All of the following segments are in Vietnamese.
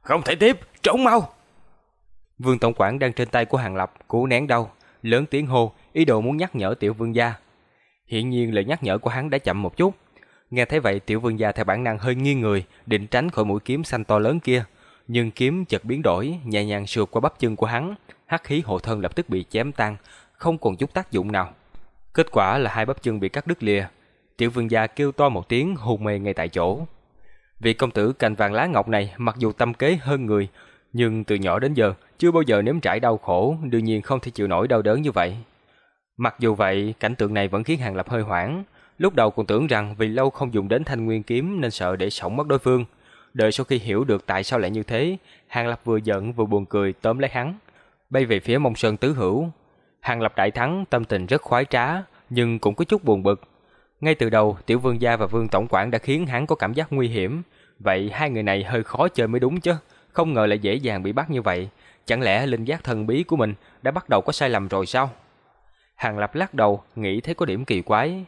Không thể tiếp, trốn mau. Vương Tổng quản đang trên tay của Hàng Lập, cố nén đau, lớn tiếng hô, ý đồ muốn nhắc nhở tiểu vương gia. Hiển nhiên lời nhắc nhở của hắn đã chậm một chút. Nghe thấy vậy tiểu vương gia theo bản năng hơi nghiêng người, định tránh khỏi mũi kiếm xanh to lớn kia. Nhưng kiếm chợt biến đổi, nhẹ nhàng sượt qua bắp chân của hắn, hắc khí hộ thân lập tức bị chém tan, không còn chút tác dụng nào. Kết quả là hai bắp chân bị cắt đứt lìa. Tiểu vương gia kêu to một tiếng hôn mê ngay tại chỗ. Vị công tử cành vàng lá ngọc này mặc dù tâm kế hơn người, nhưng từ nhỏ đến giờ chưa bao giờ nếm trải đau khổ, đương nhiên không thể chịu nổi đau đớn như vậy. Mặc dù vậy, cảnh tượng này vẫn khiến Hàng Lập hơi hoảng. Lúc đầu còn tưởng rằng vì lâu không dùng đến thanh nguyên kiếm nên sợ để sống mất đối phương. Đợi sau khi hiểu được tại sao lại như thế, Hàng Lập vừa giận vừa buồn cười tóm lấy hắn, bay về phía Mông Sơn Tứ Hữu. Hàng Lập đại thắng, tâm tình rất khoái trá, nhưng cũng có chút buồn bực. Ngay từ đầu, Tiểu Vương gia và Vương tổng quản đã khiến hắn có cảm giác nguy hiểm, vậy hai người này hơi khó chơi mới đúng chứ, không ngờ lại dễ dàng bị bắt như vậy, chẳng lẽ linh giác thần bí của mình đã bắt đầu có sai lầm rồi sao? Hàng Lập lắc đầu, nghĩ thấy có điểm kỳ quái.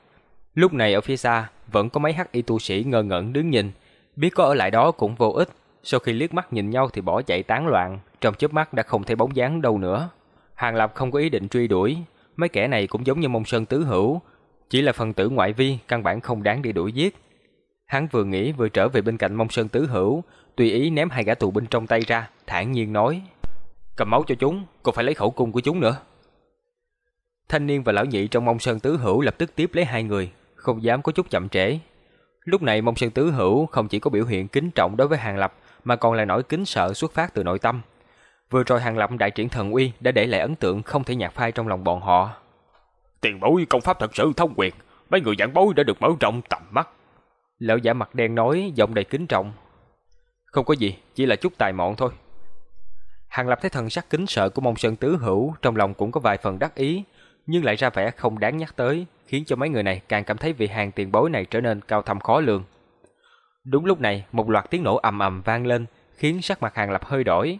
Lúc này ở phía xa, vẫn có mấy hắc y tu sĩ ngơ ngẩn đứng nhìn, biết có ở lại đó cũng vô ích, sau khi liếc mắt nhìn nhau thì bỏ chạy tán loạn, trong chớp mắt đã không thấy bóng dáng đâu nữa. Hàng Lập không có ý định truy đuổi, mấy kẻ này cũng giống như Mông Sơn Tứ Hữu, chỉ là phần tử ngoại vi, căn bản không đáng để đuổi giết. Hắn vừa nghĩ vừa trở về bên cạnh Mông Sơn Tứ Hữu, tùy ý ném hai gã tù binh trong tay ra, thản nhiên nói: "Cầm máu cho chúng, còn phải lấy khẩu cung của chúng nữa." Thanh niên và lão nhị trong Mông Sơn Tứ Hữu lập tức tiếp lấy hai người, không dám có chút chậm trễ. Lúc này Mông Sơn Tứ Hữu không chỉ có biểu hiện kính trọng đối với Hàng Lập, mà còn là nỗi kính sợ xuất phát từ nội tâm. Vừa rồi Hàng Lập đại triển thần uy đã để lại ấn tượng không thể nhạt phai trong lòng bọn họ. Tiền bối công pháp thật sự thông quyền, mấy người giảng bối đã được mở rộng tầm mắt. Lão giả mặt đen nói, giọng đầy kính trọng. Không có gì, chỉ là chút tài mọn thôi. Hàng Lập thấy thần sắc kính sợ của Mông Sơn Tứ Hữu, trong lòng cũng có vài phần đắc ý, nhưng lại ra vẻ không đáng nhắc tới, khiến cho mấy người này càng cảm thấy vị hàng tiền bối này trở nên cao thâm khó lường. Đúng lúc này, một loạt tiếng nổ ầm ầm vang lên, khiến sắc mặt Hàng Lập hơi đổi.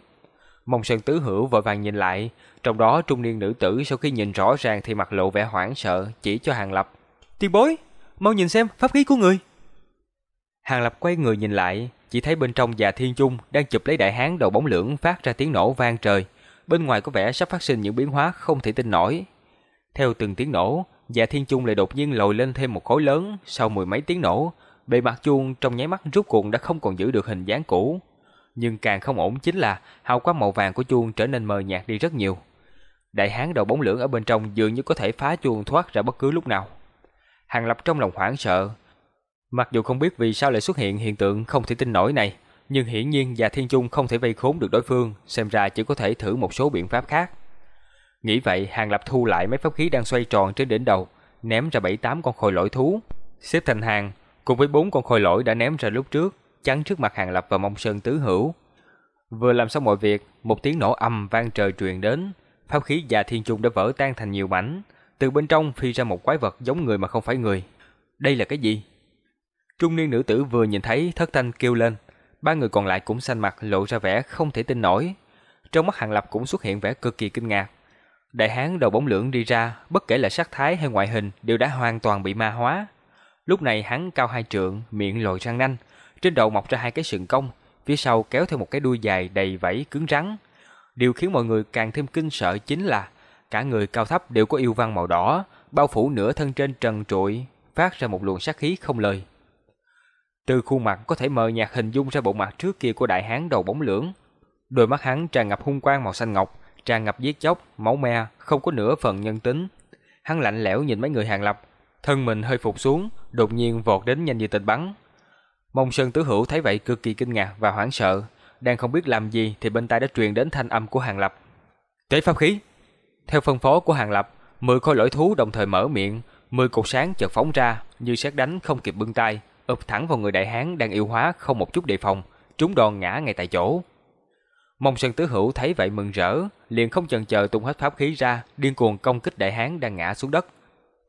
Mông Sơn Tứ Hữu vội vàng nhìn lại, trong đó trung niên nữ tử sau khi nhìn rõ ràng thì mặt lộ vẻ hoảng sợ, chỉ cho Hàng Lập. Tiền bối, mau nhìn xem pháp khí của người. Hàng Lập quay người nhìn lại, chỉ thấy bên trong già thiên trung đang chụp lấy đại hán đầu bóng lưỡng phát ra tiếng nổ vang trời. Bên ngoài có vẻ sắp phát sinh những biến hóa không thể tin nổi. Theo từng tiếng nổ, dạ thiên trung lại đột nhiên lồi lên thêm một khối lớn, sau mười mấy tiếng nổ, bề mặt chuông trong nháy mắt rút cuộn đã không còn giữ được hình dáng cũ. Nhưng càng không ổn chính là hào quang màu vàng của chuông trở nên mờ nhạt đi rất nhiều. Đại hán đầu bóng lưỡng ở bên trong dường như có thể phá chuông thoát ra bất cứ lúc nào. Hàng Lập trong lòng hoảng sợ. Mặc dù không biết vì sao lại xuất hiện hiện tượng không thể tin nổi này, nhưng hiển nhiên Già Thiên Trung không thể vây khốn được đối phương, xem ra chỉ có thể thử một số biện pháp khác. Nghĩ vậy, Hàng Lập thu lại mấy pháp khí đang xoay tròn trên đỉnh đầu, ném ra bảy tám con khôi lỗi thú, xếp thành hàng, cùng với bốn con khôi lỗi đã ném ra lúc trước, chắn trước mặt Hàng Lập và Mông Sơn Tứ Hữu. Vừa làm xong mọi việc, một tiếng nổ âm vang trời truyền đến, pháp khí già thiên trung đã vỡ tan thành nhiều mảnh, từ bên trong phi ra một quái vật giống người mà không phải người. Đây là cái gì? Trung niên nữ tử vừa nhìn thấy thất thanh kêu lên, ba người còn lại cũng xanh mặt lộ ra vẻ không thể tin nổi. Trong mắt Hàng Lập cũng xuất hiện vẻ cực kỳ kinh ngạc. Đại hán đầu bóng lưỡng đi ra, bất kể là sắc thái hay ngoại hình đều đã hoàn toàn bị ma hóa. Lúc này hắn cao hai trượng, miệng lồi răng nanh, trên đầu mọc ra hai cái sừng cong, phía sau kéo theo một cái đuôi dài đầy vảy cứng rắn. Điều khiến mọi người càng thêm kinh sợ chính là cả người cao thấp đều có yêu văn màu đỏ, bao phủ nửa thân trên trần trụi, phát ra một luồng sát khí không lời. Từ khuôn mặt có thể mờ nhạt hình dung ra bộ mặt trước kia của đại hán đầu bóng lưỡng. Đôi mắt hắn tràn ngập hung quang màu xanh ngọc, tràn ngập giết chóc, máu me, không có nửa phần nhân tính. Hắn lạnh lẽo nhìn mấy người hàng lập, thân mình hơi phục xuống, đột nhiên vọt đến nhanh như tên bắn. Mông Sơn Tứ Hữu thấy vậy cực kỳ kinh ngạc và hoảng sợ, đang không biết làm gì thì bên tai đã truyền đến thanh âm của Hàng Lập. Tế pháp khí. Theo phân phó của Hàng Lập, mười khối lỗi thú đồng thời mở miệng, mười cột sáng chợt phóng ra, như sét đánh không kịp bưng tay, ập thẳng vào người đại hán đang yêu hóa không một chút đề phòng, trúng đòn ngã ngay tại chỗ. Mông Sơn Tứ Hữu thấy vậy mừng rỡ, liền không chần chờ tung hết pháp khí ra, điên cuồng công kích đại hán đang ngã xuống đất.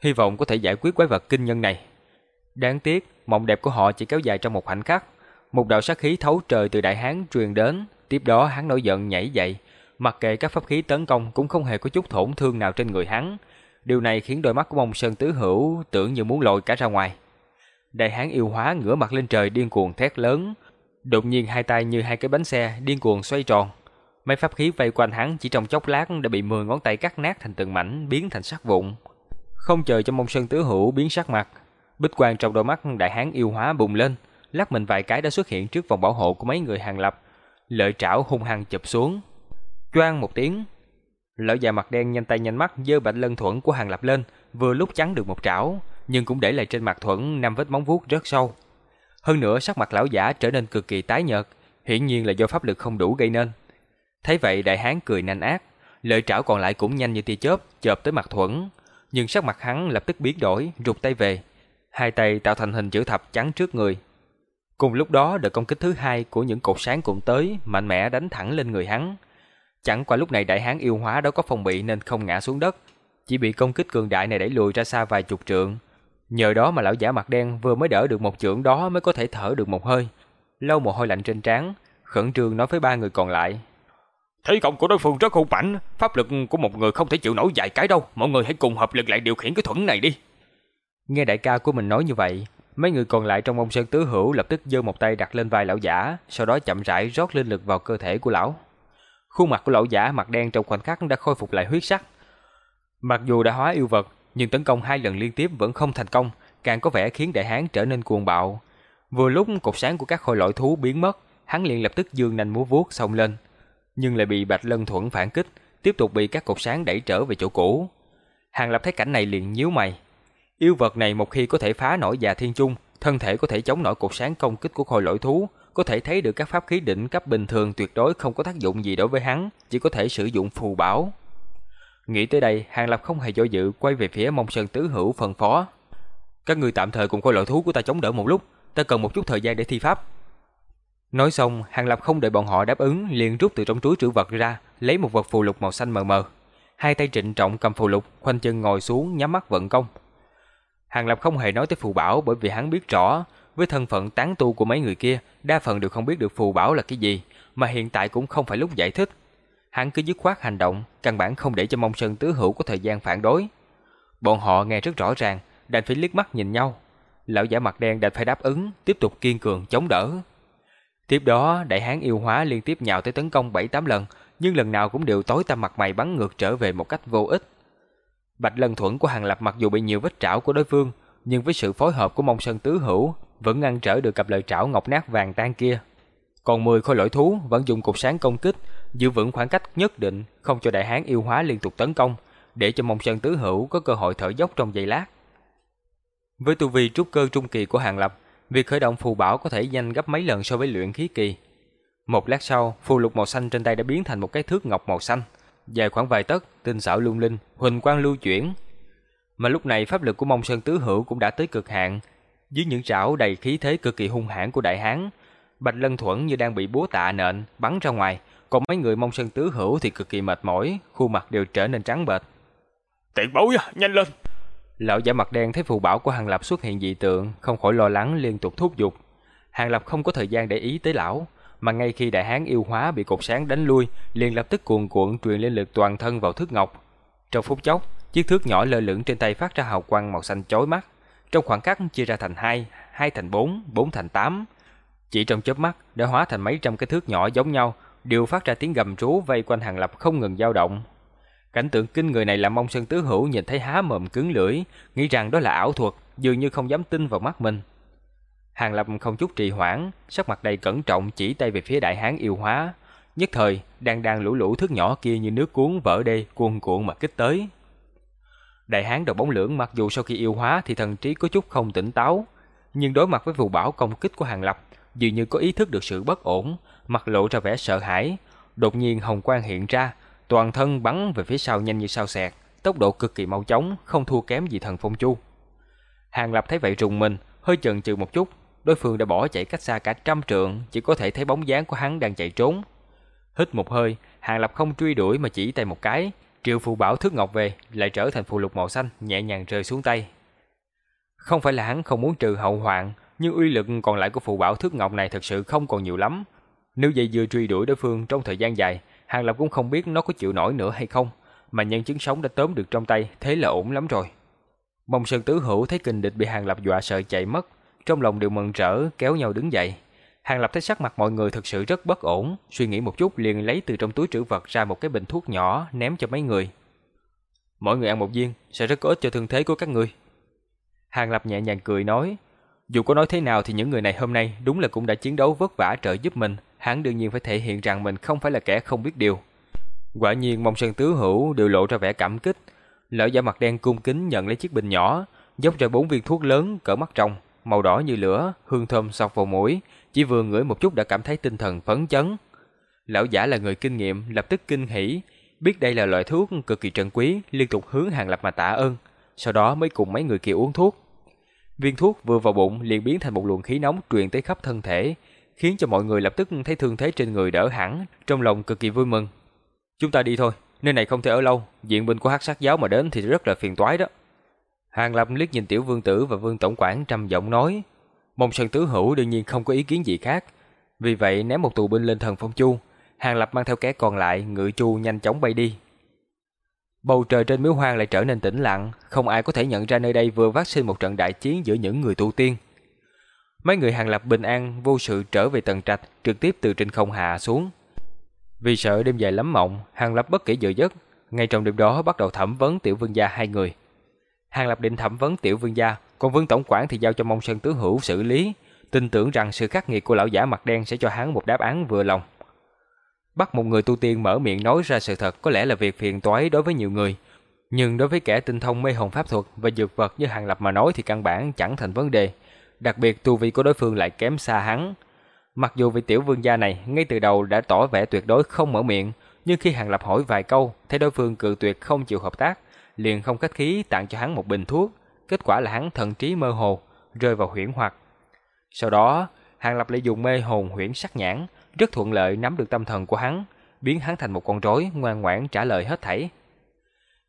Hy vọng có thể giải quyết quái vật kinh nhân này. Đáng tiếc, mộng đẹp của họ chỉ kéo dài trong một khoảnh khắc. Một đạo sát khí thấu trời từ đại hán truyền đến, tiếp đó hắn nổi giận nhảy dậy, mặc kệ các pháp khí tấn công cũng không hề có chút tổn thương nào trên người hắn. Điều này khiến đôi mắt của Mông Sơn Tứ Hữu tưởng như muốn lồi cả ra ngoài. Đại hán yêu hóa ngửa mặt lên trời điên cuồng thét lớn, Đột nhiên hai tay như hai cái bánh xe điên cuồng xoay tròn. Mấy pháp khí vây quanh hắn chỉ trong chốc lát đã bị 10 ngón tay cắt nát thành từng mảnh biến thành sắc vụn. Không chờ cho mông sơn tứ hữu biến sắc mặt, bích quang trong đôi mắt đại hán yêu hóa bùng lên, lắc mình vài cái đã xuất hiện trước vòng bảo hộ của mấy người hàng lập, lợi trảo hung hăng chụp xuống. Choang một tiếng, lão già mặt đen nhanh tay nhanh mắt giơ bạch lân thuẫn của hàng lập lên, vừa lúc chắn được một trảo, nhưng cũng để lại trên mặt thuẫn năm vết móng vuốt rất sâu. Hơn nữa sắc mặt lão giả trở nên cực kỳ tái nhợt, hiển nhiên là do pháp lực không đủ gây nên. Thấy vậy đại hán cười nanh ác, lợi trảo còn lại cũng nhanh như tia chớp chộp tới mặt thuẫn, nhưng sắc mặt hắn lập tức biến đổi, rụt tay về, hai tay tạo thành hình chữ thập chắn trước người. Cùng lúc đó, đợt công kích thứ hai của những cột sáng cũng tới, mạnh mẽ đánh thẳng lên người hắn. Chẳng qua lúc này đại hán yêu hóa đó có phòng bị nên không ngã xuống đất, chỉ bị công kích cường đại này đẩy lùi ra xa vài chục trượng. Nhờ đó mà lão giả mặt đen vừa mới đỡ được một chưởng đó mới có thể thở được một hơi. Lâu mồ hôi lạnh trên trán, khẩn trương nói với ba người còn lại. Thế công của đối phương rất hung mạnh, pháp lực của một người không thể chịu nổi vài cái đâu, mọi người hãy cùng hợp lực lại điều khiển cái thuẫn này đi. Nghe đại ca của mình nói như vậy, mấy người còn lại trong ông sơn tứ hữu lập tức giơ một tay đặt lên vai lão giả, sau đó chậm rãi rót linh lực vào cơ thể của lão. Khuôn mặt của lão giả mặt đen trong khoảnh khắc đã khôi phục lại huyết sắc. Mặc dù đã hóa yêu vật, nhưng tấn công hai lần liên tiếp vẫn không thành công, càng có vẻ khiến đại hán trở nên cuồng bạo. Vừa lúc cột sáng của các khôi lỗi thú biến mất, hắn liền lập tức dương nanh múa vuốt xông lên, nhưng lại bị Bạch Lân Thuẫn phản kích, tiếp tục bị các cột sáng đẩy trở về chỗ cũ. Hàng Lập thấy cảnh này liền nhíu mày. Yêu vật này một khi có thể phá nổi già thiên trung, thân thể có thể chống nổi cột sáng công kích của khôi lỗi thú, có thể thấy được các pháp khí đỉnh cấp bình thường tuyệt đối không có tác dụng gì đối với hắn, chỉ có thể sử dụng phù bảo. Nghĩ tới đây, Hàng Lập không hề do dự quay về phía Mông Sơn Tứ Hữu phân phó. Các người tạm thời cùng khôi lỗi thú của ta chống đỡ một lúc, ta cần một chút thời gian để thi pháp. Nói xong, Hàng Lập không đợi bọn họ đáp ứng, liền rút từ trong túi trữ vật ra, lấy một vật phù lục màu xanh mờ mờ. Hai tay trịnh trọng cầm phù lục, khoanh chân ngồi xuống nhắm mắt vận công. Hàng Lập không hề nói tới phù bảo bởi vì hắn biết rõ, với thân phận tán tu của mấy người kia, đa phần đều không biết được phù bảo là cái gì, mà hiện tại cũng không phải lúc giải thích. Hắn cứ dứt khoát hành động, căn bản không để cho Mông Sơn Tứ Hữu có thời gian phản đối. Bọn họ nghe rất rõ ràng, đành phải liếc mắt nhìn nhau. Lão giả mặt đen đành phải đáp ứng, tiếp tục kiên cường chống đỡ. Tiếp đó, đại hán yêu hóa liên tiếp nhào tới tấn công 7-8 lần, nhưng lần nào cũng đều tối tăm mặt mày bắn ngược trở về một cách vô ích. Bạch Lân Thuẫn của Hàng Lập mặc dù bị nhiều vết trảo của đối phương, nhưng với sự phối hợp của Mông Sơn Tứ Hữu, vẫn ngăn trở được cặp lợi trảo ngọc nát vàng tan kia. Còn 10 khối lỗi thú vẫn dùng cục sáng công kích, giữ vững khoảng cách nhất định, không cho đại hán yêu hóa liên tục tấn công, để cho Mông Sơn Tứ Hữu có cơ hội thở dốc trong giây lát. Với tu vi trúc cơ trung kỳ của Hàng Lập, Việc khởi động phù bảo có thể nhanh gấp mấy lần so với luyện khí kỳ. Một lát sau, phù lục màu xanh trên tay đã biến thành một cái thước ngọc màu xanh, dài khoảng vài tấc, tinh xảo lung linh, huỳnh quang lưu chuyển. Mà lúc này pháp lực của Mông Sơn Tứ Hữu cũng đã tới cực hạn, dưới những trảo đầy khí thế cực kỳ hung hãn của đại hán, Bạch Lân Thuẫn như đang bị búa tạ nện bắn ra ngoài, còn mấy người Mông Sơn Tứ Hữu thì cực kỳ mệt mỏi, khuôn mặt đều trở nên trắng bệch. Tiện bối, nhanh lên, Lão giả mặt đen thấy phù bảo của Hàng Lập xuất hiện dị tượng, không khỏi lo lắng liên tục thúc giục. Hàng Lập không có thời gian để ý tới lão, mà ngay khi đại hán yêu hóa bị cột sáng đánh lui, liền lập tức cuồn cuộn truyền linh lực toàn thân vào thước ngọc. Trong phút chốc, chiếc thước nhỏ lơ lửng trên tay phát ra hào quang màu xanh chói mắt. Trong khoảng cách chia ra thành hai, hai thành bốn, bốn thành tám. Chỉ trong chớp mắt đã hóa thành mấy trăm cái thước nhỏ giống nhau, đều phát ra tiếng gầm rú vây quanh Hàng Lập không ngừng dao động. Cảnh tượng kinh người này làm Mông Sơn Tứ Hữu nhìn thấy há mồm cứng lưỡi, nghĩ rằng đó là ảo thuật, dường như không dám tin vào mắt mình. Hàng Lập không chút trì hoãn, sắc mặt đầy cẩn trọng chỉ tay về phía đại hán yêu hóa. Nhất thời, đang đang lũ lũ thước nhỏ kia như nước cuốn vỡ đê, cuồn cuộn mà kích tới. Đại hán đầu bóng lưỡng mặc dù sau khi yêu hóa thì thần trí có chút không tỉnh táo, nhưng đối mặt với vụ bão công kích của Hàng Lập, dường như có ý thức được sự bất ổn, mặt lộ ra vẻ sợ hãi. Đột nhiên hồng quang hiện ra, toàn thân bắn về phía sau nhanh như sao xẹt, tốc độ cực kỳ mau chóng, không thua kém gì thần phong chu. Hàng Lập thấy vậy rùng mình, hơi chần chừ một chút, đối phương đã bỏ chạy cách xa cả trăm trượng, chỉ có thể thấy bóng dáng của hắn đang chạy trốn. Hít một hơi, Hàng Lập không truy đuổi mà chỉ tay một cái, triệu phù bảo thước ngọc về, lại trở thành phù lục màu xanh, nhẹ nhàng rơi xuống tay. Không phải là hắn không muốn trừ hậu hoạn, nhưng uy lực còn lại của phù bảo thước ngọc này thật sự không còn nhiều lắm. Nếu dây dưa truy đuổi đối phương trong thời gian dài, Hàng Lập cũng không biết nó có chịu nổi nữa hay không, mà nhân chứng sống đã tóm được trong tay, thế là ổn lắm rồi. Mông Sơn Tứ Hữu thấy kình địch bị Hàng Lập dọa sợ chạy mất, trong lòng đều mừng rỡ kéo nhau đứng dậy. Hàng Lập thấy sắc mặt mọi người thực sự rất bất ổn, suy nghĩ một chút liền lấy từ trong túi trữ vật ra một cái bình thuốc nhỏ ném cho mấy người. Mỗi người ăn một viên, sẽ rất có ích cho thương thế của các người. Hàng Lập nhẹ nhàng cười nói, dù có nói thế nào thì những người này hôm nay đúng là cũng đã chiến đấu vất vả trợ giúp mình, hắn đương nhiên phải thể hiện rằng mình không phải là kẻ không biết điều. Quả nhiên mong sơn tứ hữu đều lộ ra vẻ cảm kích, lão giả mặt đen cung kính nhận lấy chiếc bình nhỏ, dốc ra bốn viên thuốc lớn cỡ mắt trong, màu đỏ như lửa, hương thơm sọc vào mũi, chỉ vừa ngửi một chút đã cảm thấy tinh thần phấn chấn. Lão giả là người kinh nghiệm, lập tức kinh hỉ, biết đây là loại thuốc cực kỳ trân quý, liên tục hướng Hàng Lập mà tạ ơn, sau đó mới cùng mấy người kia uống thuốc. Viên thuốc vừa vào bụng liền biến thành một luồng khí nóng truyền tới khắp thân thể, khiến cho mọi người lập tức thấy thương thế trên người đỡ hẳn, trong lòng cực kỳ vui mừng. Chúng ta đi thôi, nơi này không thể ở lâu, diện binh của hắc sát giáo mà đến thì rất là phiền toái đó. Hàng Lập liếc nhìn Tiểu Vương Tử và Vương Tổng quản trầm giọng nói, Mông Sơn Tứ Hữu đương nhiên không có ý kiến gì khác, vì vậy ném một tù binh lên thần phong chu, Hàng Lập mang theo kẻ còn lại ngự chu nhanh chóng bay đi. Bầu trời trên miếu hoang lại trở nên tĩnh lặng, không ai có thể nhận ra nơi đây vừa phát sinh một trận đại chiến giữa những người tu tiên. Mấy người Hàng Lập bình an vô sự trở về tầng trạch, trực tiếp từ trên không hạ xuống. Vì sợ đêm dài lắm mộng, Hàng Lập bất kể dự giấc, ngay trong đêm đó bắt đầu thẩm vấn Tiểu Vương gia hai người. Hàng Lập định thẩm vấn Tiểu Vương gia, còn Vương tổng quản thì giao cho Mông Sơn tứ hữu xử lý, tin tưởng rằng sự khắc nghiệt của lão giả mặt đen sẽ cho hắn một đáp án vừa lòng. Bắt một người tu tiên mở miệng nói ra sự thật có lẽ là việc phiền toái đối với nhiều người, nhưng đối với kẻ tinh thông mê hồn pháp thuật và dược vật như Hàng Lập mà nói thì căn bản chẳng thành vấn đề, đặc biệt tu vi của đối phương lại kém xa hắn. Mặc dù vị tiểu vương gia này ngay từ đầu đã tỏ vẻ tuyệt đối không mở miệng, nhưng khi Hàng Lập hỏi vài câu, thấy đối phương cự tuyệt không chịu hợp tác, liền không khách khí tặng cho hắn một bình thuốc, kết quả là hắn thần trí mơ hồ, rơi vào huyễn hoặc. Sau đó, Hàng Lập lại dùng mê hồn huyễn sắc nhãn, rất thuận lợi nắm được tâm thần của hắn, biến hắn thành một con rối ngoan ngoãn trả lời hết thảy.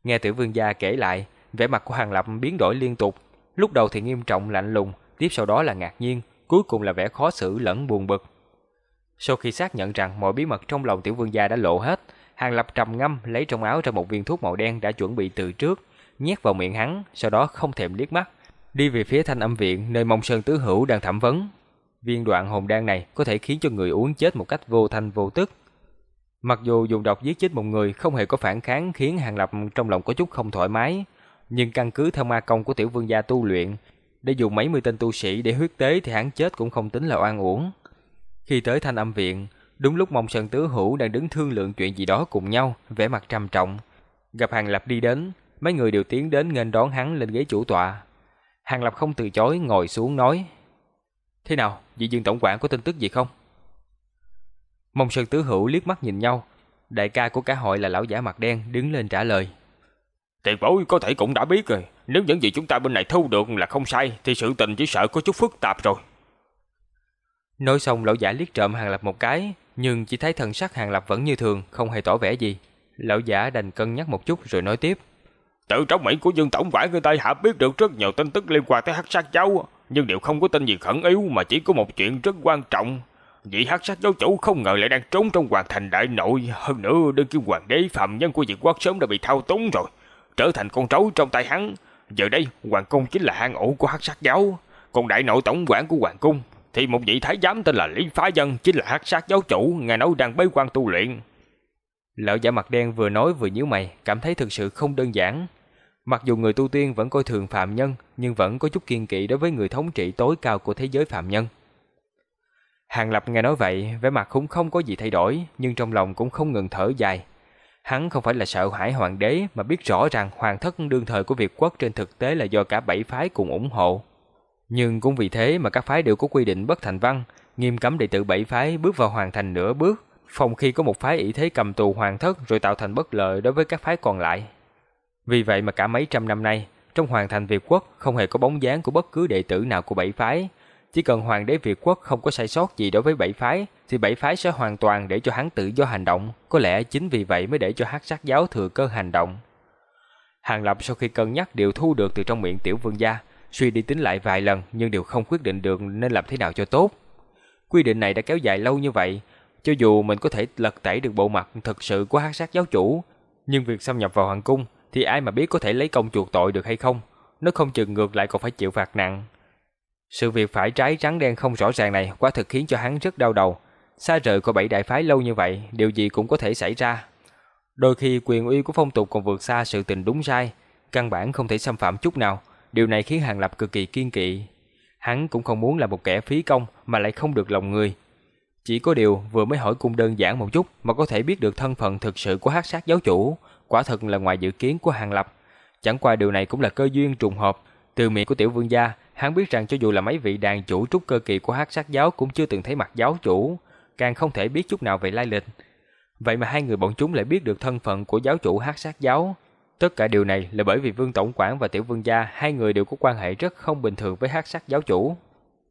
Nghe tiểu vương gia kể lại, vẻ mặt của Hàng Lập biến đổi liên tục, lúc đầu thì nghiêm trọng lạnh lùng, tiếp sau đó là ngạc nhiên, cuối cùng là vẻ khó xử lẫn buồn bực. Sau khi xác nhận rằng mọi bí mật trong lòng tiểu vương gia đã lộ hết, Hàng Lập trầm ngâm lấy trong áo ra một viên thuốc màu đen đã chuẩn bị từ trước, nhét vào miệng hắn, sau đó không thèm liếc mắt, đi về phía thanh âm viện nơi Mông Sơn Tứ Hữu đang thẩm vấn. Viên đoạn hồn đan này có thể khiến cho người uống chết một cách vô thanh vô tức. Mặc dù dùng độc giết chết một người không hề có phản kháng khiến Hàng Lập trong lòng có chút không thoải mái, nhưng căn cứ theo ma công của tiểu vương gia tu luyện, để dùng mấy mươi tên tu sĩ để huyết tế thì hắn chết cũng không tính là oan uổng. Khi tới thanh âm viện, đúng lúc Mông Sơn Tứ Hữu đang đứng thương lượng chuyện gì đó cùng nhau, vẻ mặt trầm trọng. Gặp Hàng Lập đi đến, mấy người đều tiến đến nghênh đón hắn lên ghế chủ tọa. Hàng Lập không từ chối ngồi xuống nói: "Thế nào, vị Dương tổng quản có tin tức gì không?" Mông Sơn Tứ Hữu liếc mắt nhìn nhau, đại ca của cả hội là lão giả mặt đen đứng lên trả lời. Tiền bối có thể cũng đã biết rồi, nếu những gì chúng ta bên này thu được là không sai thì sự tình chỉ sợ có chút phức tạp rồi. Nói xong lão giả liếc trộm Hàng Lập một cái, nhưng chỉ thấy thần sắc Hàng Lập vẫn như thường, không hề tỏ vẻ gì. Lão giả đành cân nhắc một chút rồi nói tiếp. Từ trong miệng của Dương Tổng quản người tây hạ biết được rất nhiều tin tức liên quan tới hắc sát cháu, nhưng đều không có tin gì khẩn yếu mà chỉ có một chuyện rất quan trọng. Vị hắc sát giáo chủ không ngờ lại đang trốn trong hoàng thành đại nội, hơn nữa đương kim hoàng đế phạm nhân của Việt quốc sớm đã bị thao túng rồi, trở thành con trấu trong tay hắn. Giờ đây, hoàng cung chính là hang ổ của hắc sát giáo, còn đại nội tổng quản của hoàng cung thì một vị thái giám tên là Lý Phá Dân chính là hắc sát giáo chủ, ngài nói đang bế quan tu luyện. Lão giả mặt đen vừa nói vừa nhíu mày, cảm thấy thực sự không đơn giản. Mặc dù người tu tiên vẫn coi thường phạm nhân, nhưng vẫn có chút kiên kỵ đối với người thống trị tối cao của thế giới phạm nhân. Hàng Lập nghe nói vậy, vẻ mặt cũng không có gì thay đổi, nhưng trong lòng cũng không ngừng thở dài. Hắn không phải là sợ hãi hoàng đế mà biết rõ rằng hoàng thất đương thời của Việt quốc trên thực tế là do cả bảy phái cùng ủng hộ. Nhưng cũng vì thế mà các phái đều có quy định bất thành văn, nghiêm cấm đệ tử bảy phái bước vào hoàng thành nửa bước, phòng khi có một phái ý thế cầm tù hoàng thất rồi tạo thành bất lợi đối với các phái còn lại. Vì vậy mà cả mấy trăm năm nay, trong hoàng thành Việt quốc không hề có bóng dáng của bất cứ đệ tử nào của bảy phái. Chỉ cần hoàng đế Việt quốc không có sai sót gì đối với bảy phái, thì bảy phái sẽ hoàn toàn để cho hắn tự do hành động. Có lẽ chính vì vậy mới để cho hắc sát giáo thừa cơ hành động. Hàng Lập sau khi cân nhắc điều thu được từ trong miệng tiểu vương gia, suy đi tính lại vài lần nhưng đều không quyết định được nên làm thế nào cho tốt. Quy định này đã kéo dài lâu như vậy, cho dù mình có thể lật tẩy được bộ mặt thực sự của hắc sát giáo chủ, nhưng việc xâm nhập vào hoàng cung thì ai mà biết có thể lấy công chuộc tội được hay không, nó không chừng ngược lại còn phải chịu phạt nặng. Sự việc phải trái trắng đen không rõ ràng này quả thực khiến cho hắn rất đau đầu. Xa rời của bảy đại phái lâu như vậy, điều gì cũng có thể xảy ra. Đôi khi quyền uy của phong tục còn vượt xa sự tình đúng sai, căn bản không thể xâm phạm chút nào. Điều này khiến Hàng Lập cực kỳ kiên kỵ. Hắn cũng không muốn là một kẻ phí công mà lại không được lòng người. Chỉ có điều vừa mới hỏi cung đơn giản một chút mà có thể biết được thân phận thực sự của hắc sát giáo chủ, quả thật là ngoài dự kiến của Hàng Lập. Chẳng qua điều này cũng là cơ duyên trùng hợp, từ miệng của tiểu vương gia, hắn biết rằng cho dù là mấy vị đàn chủ trúc cơ kỳ của hắc sát giáo cũng chưa từng thấy mặt giáo chủ, càng không thể biết chút nào về lai lịch. Vậy mà hai người bọn chúng lại biết được thân phận của giáo chủ hắc sát giáo. Tất cả điều này là bởi vì Vương Tổng quản và Tiểu Vương gia hai người đều có quan hệ rất không bình thường với hắc sát giáo chủ.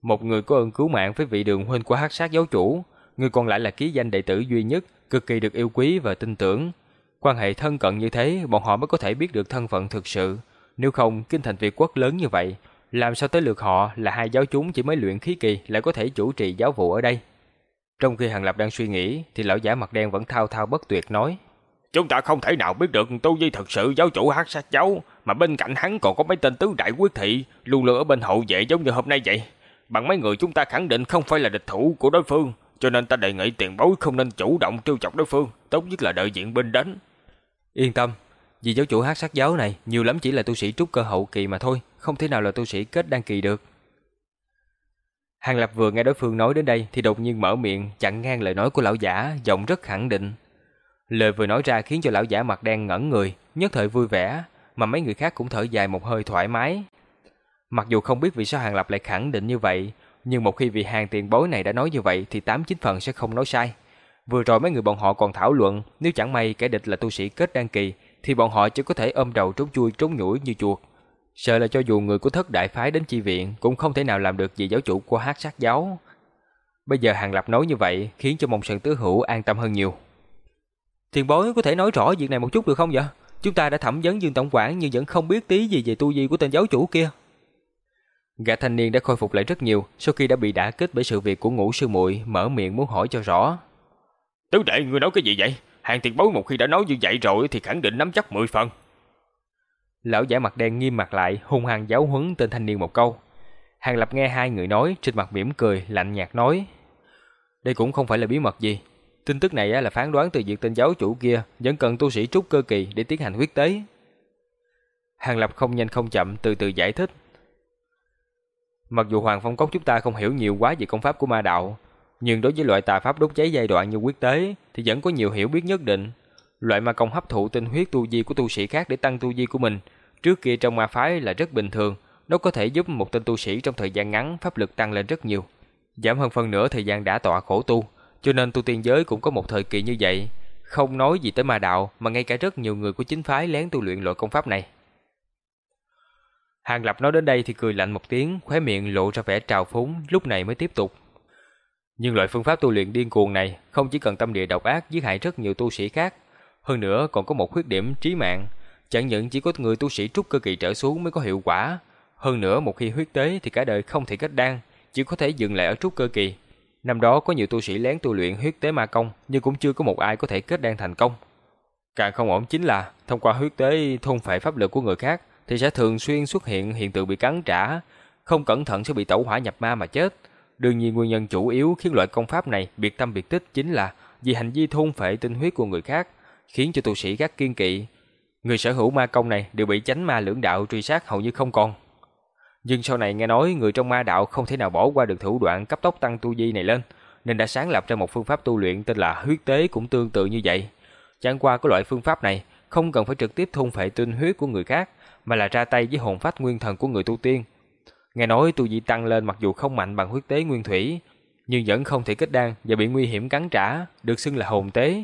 Một người có ơn cứu mạng với vị đường huynh của hắc sát giáo chủ, người còn lại là ký danh đệ tử duy nhất, cực kỳ được yêu quý và tin tưởng. Quan hệ thân cận như thế, bọn họ mới có thể biết được thân phận thực sự. Nếu không, kinh thành Việt quốc lớn như vậy, làm sao tới lượt họ là hai giáo chúng chỉ mới luyện khí kỳ lại có thể chủ trì giáo vụ ở đây? Trong khi Hàng Lập đang suy nghĩ, thì lão giả mặt đen vẫn thao thao bất tuyệt nói. Chúng ta không thể nào biết được tu vi thật sự giáo chủ hát sát giáo, mà bên cạnh hắn còn có mấy tên tứ đại quyết thị, luôn luôn ở bên hậu vệ giống như hôm nay vậy. Bằng mấy người chúng ta khẳng định không phải là địch thủ của đối phương, cho nên ta đề nghị tiền bối không nên chủ động trêu chọc đối phương, tốt nhất là đợi diện binh đến. Yên tâm, vì giáo chủ hát sát giáo này nhiều lắm chỉ là tu sĩ trúc cơ hậu kỳ mà thôi, không thể nào là tu sĩ kết đăng kỳ được. Hàng Lập vừa nghe đối phương nói đến đây thì đột nhiên mở miệng chặn ngang lời nói của lão giả, giọng rất khẳng định. Lời vừa nói ra khiến cho lão giả mặt đen ngẩn người, nhất thời vui vẻ, mà mấy người khác cũng thở dài một hơi thoải mái. Mặc dù không biết vì sao Hàng Lập lại khẳng định như vậy, nhưng một khi vị hàng tiền bối này đã nói như vậy thì tám chín phần sẽ không nói sai. Vừa rồi mấy người bọn họ còn thảo luận, nếu chẳng may kẻ địch là tu sĩ kết đăng kỳ, thì bọn họ chỉ có thể ôm đầu trốn chui trốn nhủi như chuột. Sợ là cho dù người của thất đại phái đến chi viện cũng không thể nào làm được gì giáo chủ của hát sát giáo. Bây giờ Hàng Lập nói như vậy khiến cho mông sơn tứ hữu an tâm hơn nhiều. Tiền bối có thể nói rõ việc này một chút được không vậy? Chúng ta đã thẩm vấn Dương Tổng quản nhưng vẫn không biết tí gì về tu vi của tên giáo chủ kia. Gã thanh niên đã khôi phục lại rất nhiều sau khi đã bị đả kích bởi sự việc của ngũ sư muội mở miệng muốn hỏi cho rõ. Tứ đệ, ngươi nói cái gì vậy? Hàng tiền bối một khi đã nói như vậy rồi thì khẳng định nắm chắc 10 phần. Lão giả mặt đen nghiêm mặt lại, hung hăng giáo huấn tên thanh niên một câu. Hàng Lập nghe hai người nói, trên mặt mỉm cười, lạnh nhạt nói. Đây cũng không phải là bí mật gì. Tin tức này là phán đoán từ việc tên giáo chủ kia vẫn cần tu sĩ trúc cơ kỳ để tiến hành huyết tế. Hàng Lập không nhanh không chậm từ từ giải thích. Mặc dù Hoàng Phong Cốc chúng ta không hiểu nhiều quá về công pháp của ma đạo, nhưng đối với loại tà pháp đốt cháy giai đoạn như quyết tế thì vẫn có nhiều hiểu biết nhất định. Loại ma công hấp thụ tinh huyết tu vi của tu sĩ khác để tăng tu vi của mình, trước kia trong ma phái là rất bình thường, nó có thể giúp một tên tu sĩ trong thời gian ngắn pháp lực tăng lên rất nhiều, giảm hơn phần nửa thời gian đã tọa khổ tu, cho nên tu tiên giới cũng có một thời kỳ như vậy, không nói gì tới ma đạo mà ngay cả rất nhiều người của chính phái lén tu luyện loại công pháp này. Hàng Lập nói đến đây thì cười lạnh một tiếng, khóe miệng lộ ra vẻ trào phúng, lúc này mới tiếp tục. Nhưng loại phương pháp tu luyện điên cuồng này không chỉ cần tâm địa độc ác giết hại rất nhiều tu sĩ khác, hơn nữa còn có một khuyết điểm trí mạng, chẳng những chỉ có người tu sĩ trúc cơ kỳ trở xuống mới có hiệu quả, hơn nữa một khi huyết tế thì cả đời không thể kết đan, chỉ có thể dừng lại ở trúc cơ kỳ. Năm đó có nhiều tu sĩ lén tu luyện huyết tế ma công, nhưng cũng chưa có một ai có thể kết đan thành công. Càng không ổn chính là thông qua huyết tế thôn phệ pháp lực của người khác thì sẽ thường xuyên xuất hiện hiện tượng bị cắn trả, không cẩn thận sẽ bị tẩu hỏa nhập ma mà chết. Đương nhiên nguyên nhân chủ yếu khiến loại công pháp này biệt tâm biệt tích chính là vì hành vi thôn phệ tinh huyết của người khác, khiến cho tu sĩ các kiên kỵ. Người sở hữu ma công này đều bị chánh ma lưỡng đạo truy sát hầu như không còn. Nhưng sau này nghe nói người trong ma đạo không thể nào bỏ qua được thủ đoạn cấp tốc tăng tu vi này lên, nên đã sáng lập ra một phương pháp tu luyện tên là huyết tế cũng tương tự như vậy. Chẳng qua có loại phương pháp này không cần phải trực tiếp thôn phệ tinh huyết của người khác, mà là ra tay với hồn phách nguyên thần của người tu tiên. Nghe nói tu vi tăng lên mặc dù không mạnh bằng huyết tế nguyên thủy, nhưng vẫn không thể kết đan và bị nguy hiểm cắn trả, được xưng là hồn tế.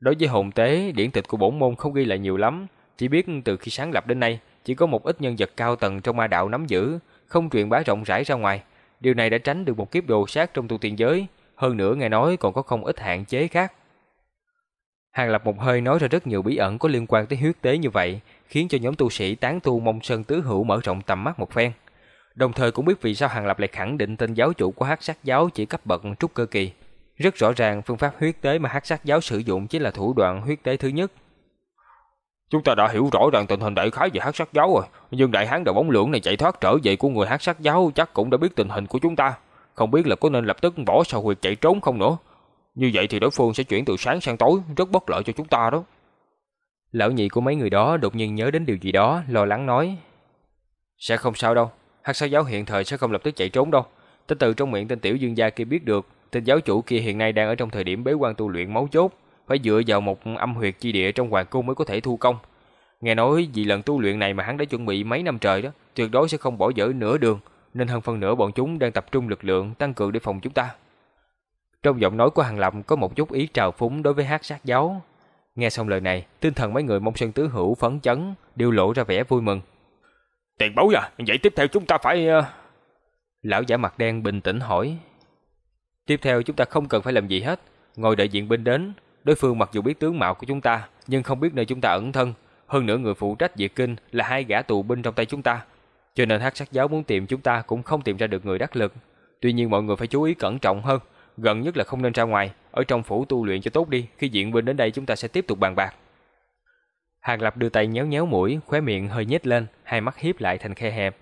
Đối với hồn tế, điển tịch của bổn môn không ghi lại nhiều lắm, chỉ biết từ khi sáng lập đến nay, chỉ có một ít nhân vật cao tầng trong ma đạo nắm giữ, không truyền bá rộng rãi ra ngoài. Điều này đã tránh được một kiếp đồ sát trong tu tiên giới, hơn nữa nghe nói còn có không ít hạn chế khác. Hàng Lập một hơi nói ra rất nhiều bí ẩn có liên quan tới huyết tế như vậy, khiến cho nhóm tu sĩ tán tu mông sơn tứ hữu mở rộng tầm mắt một phen. Đồng thời cũng biết vì sao Hàng Lập lại khẳng định tên giáo chủ của Hắc Sát giáo chỉ cấp bậc trúc cơ kỳ. Rất rõ ràng phương pháp huyết tế mà Hắc Sát giáo sử dụng chính là thủ đoạn huyết tế thứ nhất. Chúng ta đã hiểu rõ ràng tình hình đại khái về hắc sát giáo rồi, nhưng đại hán đầu bóng lưỡng này chạy thoát trở về của người hắc sát giáo chắc cũng đã biết tình hình của chúng ta, không biết là có nên lập tức bỏ sao huyệt chạy trốn không nữa. Như vậy thì đối phương sẽ chuyển từ sáng sang tối, rất bất lợi cho chúng ta đó. Lão nhị của mấy người đó đột nhiên nhớ đến điều gì đó, lo lắng nói. Sẽ không sao đâu, hắc sát giáo hiện thời sẽ không lập tức chạy trốn đâu. Tin từ trong miệng tên tiểu dương gia kia biết được, tên giáo chủ kia hiện nay đang ở trong thời điểm bế quan tu luyện máu chốt, phải dựa vào một âm huyệt chi địa trong hoàng cung mới có thể thu công. Nghe nói vì lần tu luyện này mà hắn đã chuẩn bị mấy năm trời đó, tuyệt đối sẽ không bỏ dở nửa đường, nên hơn phân nửa bọn chúng đang tập trung lực lượng tăng cường để phòng chúng ta. Trong giọng nói của Hàng Lập có một chút ý trào phúng đối với hát sát giáo. Nghe xong lời này, tinh thần mấy người mông sơn tứ hữu phấn chấn, đều lộ ra vẻ vui mừng. Tiền bối à, vậy tiếp theo chúng ta phải... Ờ, Lão giả mặt đen bình tĩnh hỏi. Tiếp theo chúng ta không cần phải làm gì hết, ngồi đợi diện binh đến. Đối phương mặc dù biết tướng mạo của chúng ta, nhưng không biết nơi chúng ta ẩn thân. Hơn nữa người phụ trách diệt kinh là hai gã tù binh trong tay chúng ta. Cho nên hắc sát giáo muốn tìm chúng ta cũng không tìm ra được người đắc lực. Tuy nhiên mọi người phải chú ý cẩn trọng hơn. Gần nhất là không nên ra ngoài, ở trong phủ tu luyện cho tốt đi. Khi diện binh đến đây chúng ta sẽ tiếp tục bàn bạc. Hàng Lập đưa tay nhéo nhéo mũi, khóe miệng hơi nhếch lên, hai mắt hiếp lại thành khe hẹp.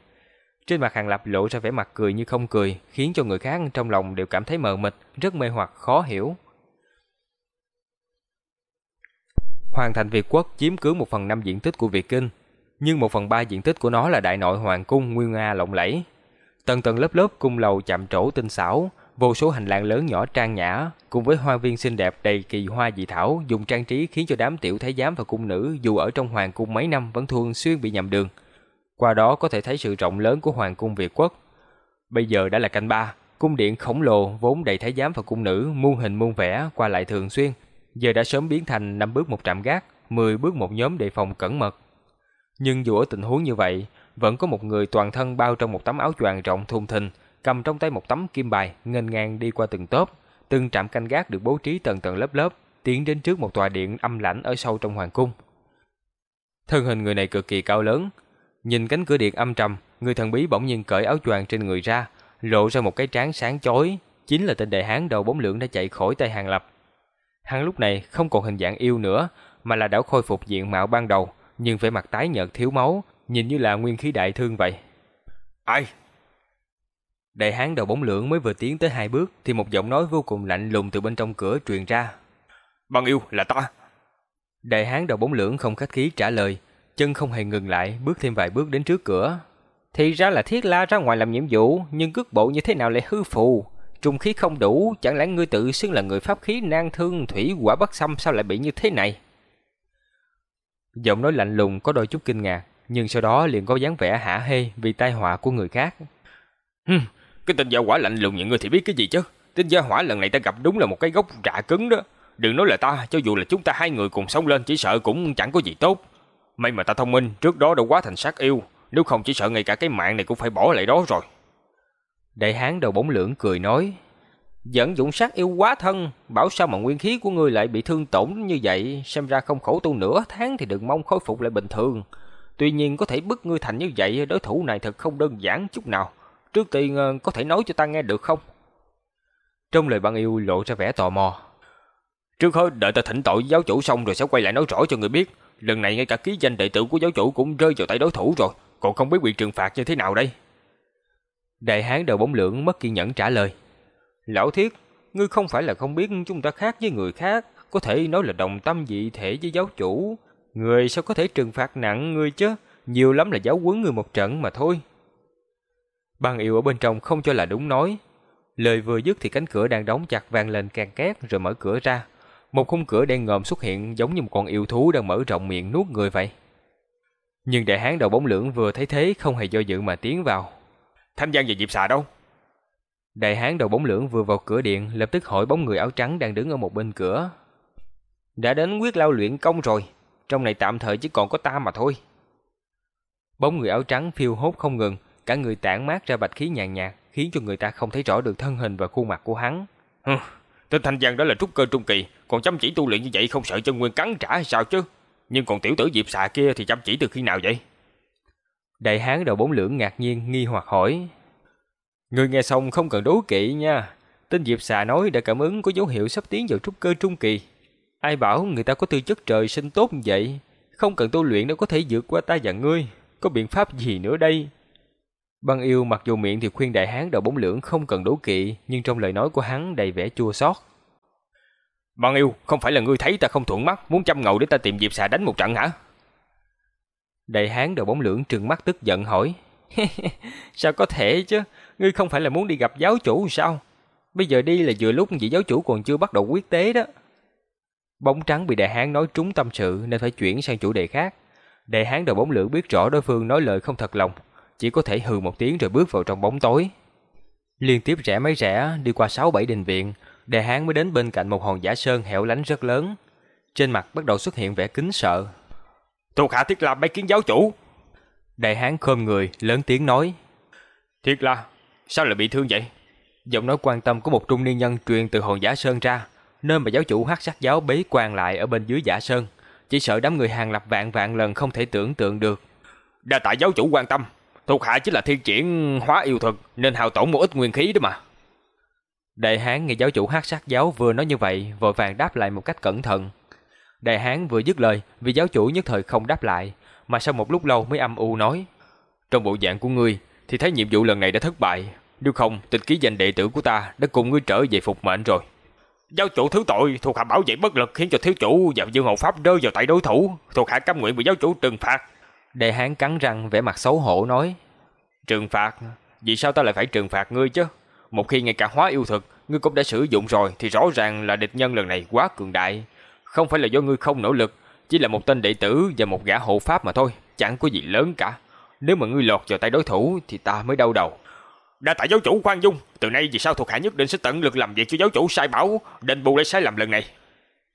Trên mặt Hàng Lập lộ ra vẻ mặt cười như không cười, khiến cho người khác trong lòng đều cảm thấy mờ mịt, rất mê hoặc khó hiểu. Hoàng thành Việt quốc chiếm cứ một phần năm diện tích của Việt Kinh, nhưng một phần ba diện tích của nó là đại nội hoàng cung nguyên nga lộng lẫy. Tầng tầng lớp lớp cung lầu chạm trổ tinh xảo, vô số hành lang lớn nhỏ trang nhã, cùng với hoa viên xinh đẹp đầy kỳ hoa dị thảo dùng trang trí khiến cho đám tiểu thái giám và cung nữ dù ở trong hoàng cung mấy năm vẫn thường xuyên bị nhầm đường. Qua đó có thể thấy sự rộng lớn của hoàng cung Việt quốc. Bây giờ đã là canh ba, cung điện khổng lồ vốn đầy thái giám và cung nữ muôn hình muôn vẻ qua lại thường xuyên, giờ đã sớm biến thành năm bước một trạm gác, 10 bước một nhóm đề phòng cẩn mật. Nhưng dù ở tình huống như vậy, vẫn có một người toàn thân bao trong một tấm áo choàng rộng thùng thình, cầm trong tay một tấm kim bài, ngênh ngang đi qua từng tốp, từng trạm canh gác được bố trí tầng tầng lớp lớp, tiến đến trước một tòa điện âm lãnh ở sâu trong hoàng cung. Thân hình người này cực kỳ cao lớn, nhìn cánh cửa điện âm trầm, người thần bí bỗng nhiên cởi áo choàng trên người ra, lộ ra một cái trán sáng chói, chính là tên đại hán đầu bóng lượng đã chạy khỏi tay hàng lập. Hắn lúc này không còn hình dạng yêu nữa, mà là đã khôi phục diện mạo ban đầu, nhưng vẻ mặt tái nhợt thiếu máu, nhìn như là nguyên khí đại thương vậy. Ai? Đại hán đầu bóng lưỡng mới vừa tiến tới hai bước thì một giọng nói vô cùng lạnh lùng từ bên trong cửa truyền ra. Bằng yêu là ta. Đại hán đầu bóng lưỡng không khách khí trả lời, chân không hề ngừng lại, bước thêm vài bước đến trước cửa. Thì ra là thiết la ra ngoài làm nhiệm vụ, nhưng cước bộ như thế nào lại hư phù. Trung khí không đủ, chẳng lẽ ngươi tự xưng là người pháp khí nan thương thủy quả bất xâm sao lại bị như thế này? Giọng nói lạnh lùng có đôi chút kinh ngạc, nhưng sau đó liền có dáng vẻ hả hê vì tai họa của người khác. Hừm, cái tên gia hỏa lạnh lùng như ngươi thì biết cái gì chứ? Tên gia hỏa lần này ta gặp đúng là một cái gốc rạ cứng đó. Đừng nói là ta, cho dù là chúng ta hai người cùng sống lên chỉ sợ cũng chẳng có gì tốt. May mà ta thông minh, trước đó đã quá thành sát yêu, nếu không chỉ sợ ngay cả cái mạng này cũng phải bỏ lại đó rồi. Đại hán đầu bóng lưỡng cười nói, Dẫn dụng sát yêu quá thân, bảo sao mà nguyên khí của ngươi lại bị thương tổn như vậy, xem ra không khổ tu nửa tháng thì đừng mong khôi phục lại bình thường. Tuy nhiên có thể bức ngươi thành như vậy, đối thủ này thật không đơn giản chút nào. Trước tiên ờ, có thể nói cho ta nghe được không? Trong lời băng yêu lộ ra vẻ tò mò. Trước hết đợi ta thỉnh tội giáo chủ xong rồi sẽ quay lại nói rõ cho người biết. Lần này ngay cả ký danh đệ tử của giáo chủ cũng rơi vào tay đối thủ rồi, còn không biết bị trừng phạt như thế nào đây. Đại hán đầu bóng lưỡng mất kiên nhẫn trả lời. Lão thiết, ngươi không phải là không biết chúng ta khác với người khác, có thể nói là đồng tâm dị thể với giáo chủ. Người sao có thể trừng phạt nặng ngươi chứ, nhiều lắm là giáo huấn người một trận mà thôi. Băng yêu ở bên trong không cho là đúng nói. Lời vừa dứt thì cánh cửa đang đóng chặt vang lên càng két rồi mở cửa ra. Một khung cửa đen ngòm xuất hiện giống như một con yêu thú đang mở rộng miệng nuốt người vậy. Nhưng đại hán đầu bóng lưỡng vừa thấy thế không hề do dự mà tiến vào. Thanh Giang và Diệp Xà đâu? Đại hán đầu bóng lưỡng vừa vào cửa điện, lập tức hỏi bóng người áo trắng đang đứng ở một bên cửa. Đã đến quyết lao luyện công rồi, trong này tạm thời chỉ còn có ta mà thôi. Bóng người áo trắng phiêu hốt không ngừng, cả người tản mát ra bạch khí nhàn nhạt, khiến cho người ta không thấy rõ được thân hình và khuôn mặt của hắn. Hừ, tên Thanh Giang đó là trúc cơ trung kỳ, còn chăm chỉ tu luyện như vậy không sợ chân nguyên cắn trả hay sao chứ? Nhưng còn tiểu tử Diệp Xà kia thì chăm chỉ từ khi nào vậy? Đại hán đầu bốn lưỡng ngạc nhiên nghi hoặc hỏi. Người nghe xong không cần đố kỵ nha. Tên Diệp Xà nói đã cảm ứng có dấu hiệu sắp tiến vào trúc cơ trung kỳ. Ai bảo người ta có tư chất trời sinh tốt như vậy, không cần tu luyện đâu có thể vượt qua ta và ngươi, có biện pháp gì nữa đây? Băng yêu mặc dù miệng thì khuyên đại hán đầu bóng lưỡng không cần đố kỵ, nhưng trong lời nói của hắn đầy vẻ chua xót. Băng yêu, không phải là ngươi thấy ta không thuận mắt, muốn chăm ngầu để ta tìm dịp xà đánh một trận hả? Đại hán đầu bóng lưỡng trừng mắt tức giận hỏi. sao có thể chứ, ngươi không phải là muốn đi gặp giáo chủ sao? Bây giờ đi là vừa lúc vị giáo chủ còn chưa bắt đầu quyết tế đó. Bóng trắng bị đại hán nói trúng tâm sự nên phải chuyển sang chủ đề khác. Đại hán đầu bóng lưỡng biết rõ đối phương nói lời không thật lòng, chỉ có thể hừ một tiếng rồi bước vào trong bóng tối. Liên tiếp rẽ mấy rẽ, đi qua sáu bảy đình viện, đại hán mới đến bên cạnh một hòn giả sơn hẻo lánh rất lớn. Trên mặt bắt đầu xuất hiện vẻ kính sợ. Thuộc hạ thiết là bái kiến giáo chủ. Đại hán khom người, lớn tiếng nói. Thiết là, sao lại bị thương vậy? Giọng nói quan tâm của một trung niên nhân truyền từ hòn giả sơn ra, nơi mà giáo chủ hắc sắc giáo bế quan lại ở bên dưới giả sơn. Chỉ sợ đám người hàng lập vạn vạn lần không thể tưởng tượng được. Đa tại giáo chủ quan tâm, thuộc hạ chính là thiên triển hóa yêu thuật nên hao tổn một ít nguyên khí đó mà. Đại hán nghe giáo chủ hắc sắc giáo vừa nói như vậy, vội vàng đáp lại một cách cẩn thận. Đại hán vừa dứt lời, vì giáo chủ nhất thời không đáp lại, mà sau một lúc lâu mới âm u nói: "Trong bộ dạng của ngươi thì thấy nhiệm vụ lần này đã thất bại, nếu không, tịch ký danh đệ tử của ta đã cùng ngươi trở về phục mệnh rồi." Giáo chủ thứ tội, thuộc hạ bảo vệ bất lực khiến cho thiếu chủ và Dương Hậu Pháp rơi vào tay đối thủ, thuộc hạ cam nguyện bị giáo chủ trừng phạt. Đại hán cắn răng vẻ mặt xấu hổ nói: "Trừng phạt? Vì sao ta lại phải trừng phạt ngươi chứ? Một khi ngay cả hóa yêu thực ngươi cũng đã sử dụng rồi thì rõ ràng là địch nhân lần này quá cường đại, không phải là do ngươi không nỗ lực, chỉ là một tên đệ tử và một gã hộ pháp mà thôi, chẳng có gì lớn cả. Nếu mà ngươi lọt vào tay đối thủ thì ta mới đau đầu." Đa tại giáo chủ khoan dung, từ nay vì sao thuộc hạ nhất định sẽ tận lực làm việc cho giáo chủ sai bảo, đền bù lại sai lầm lần này.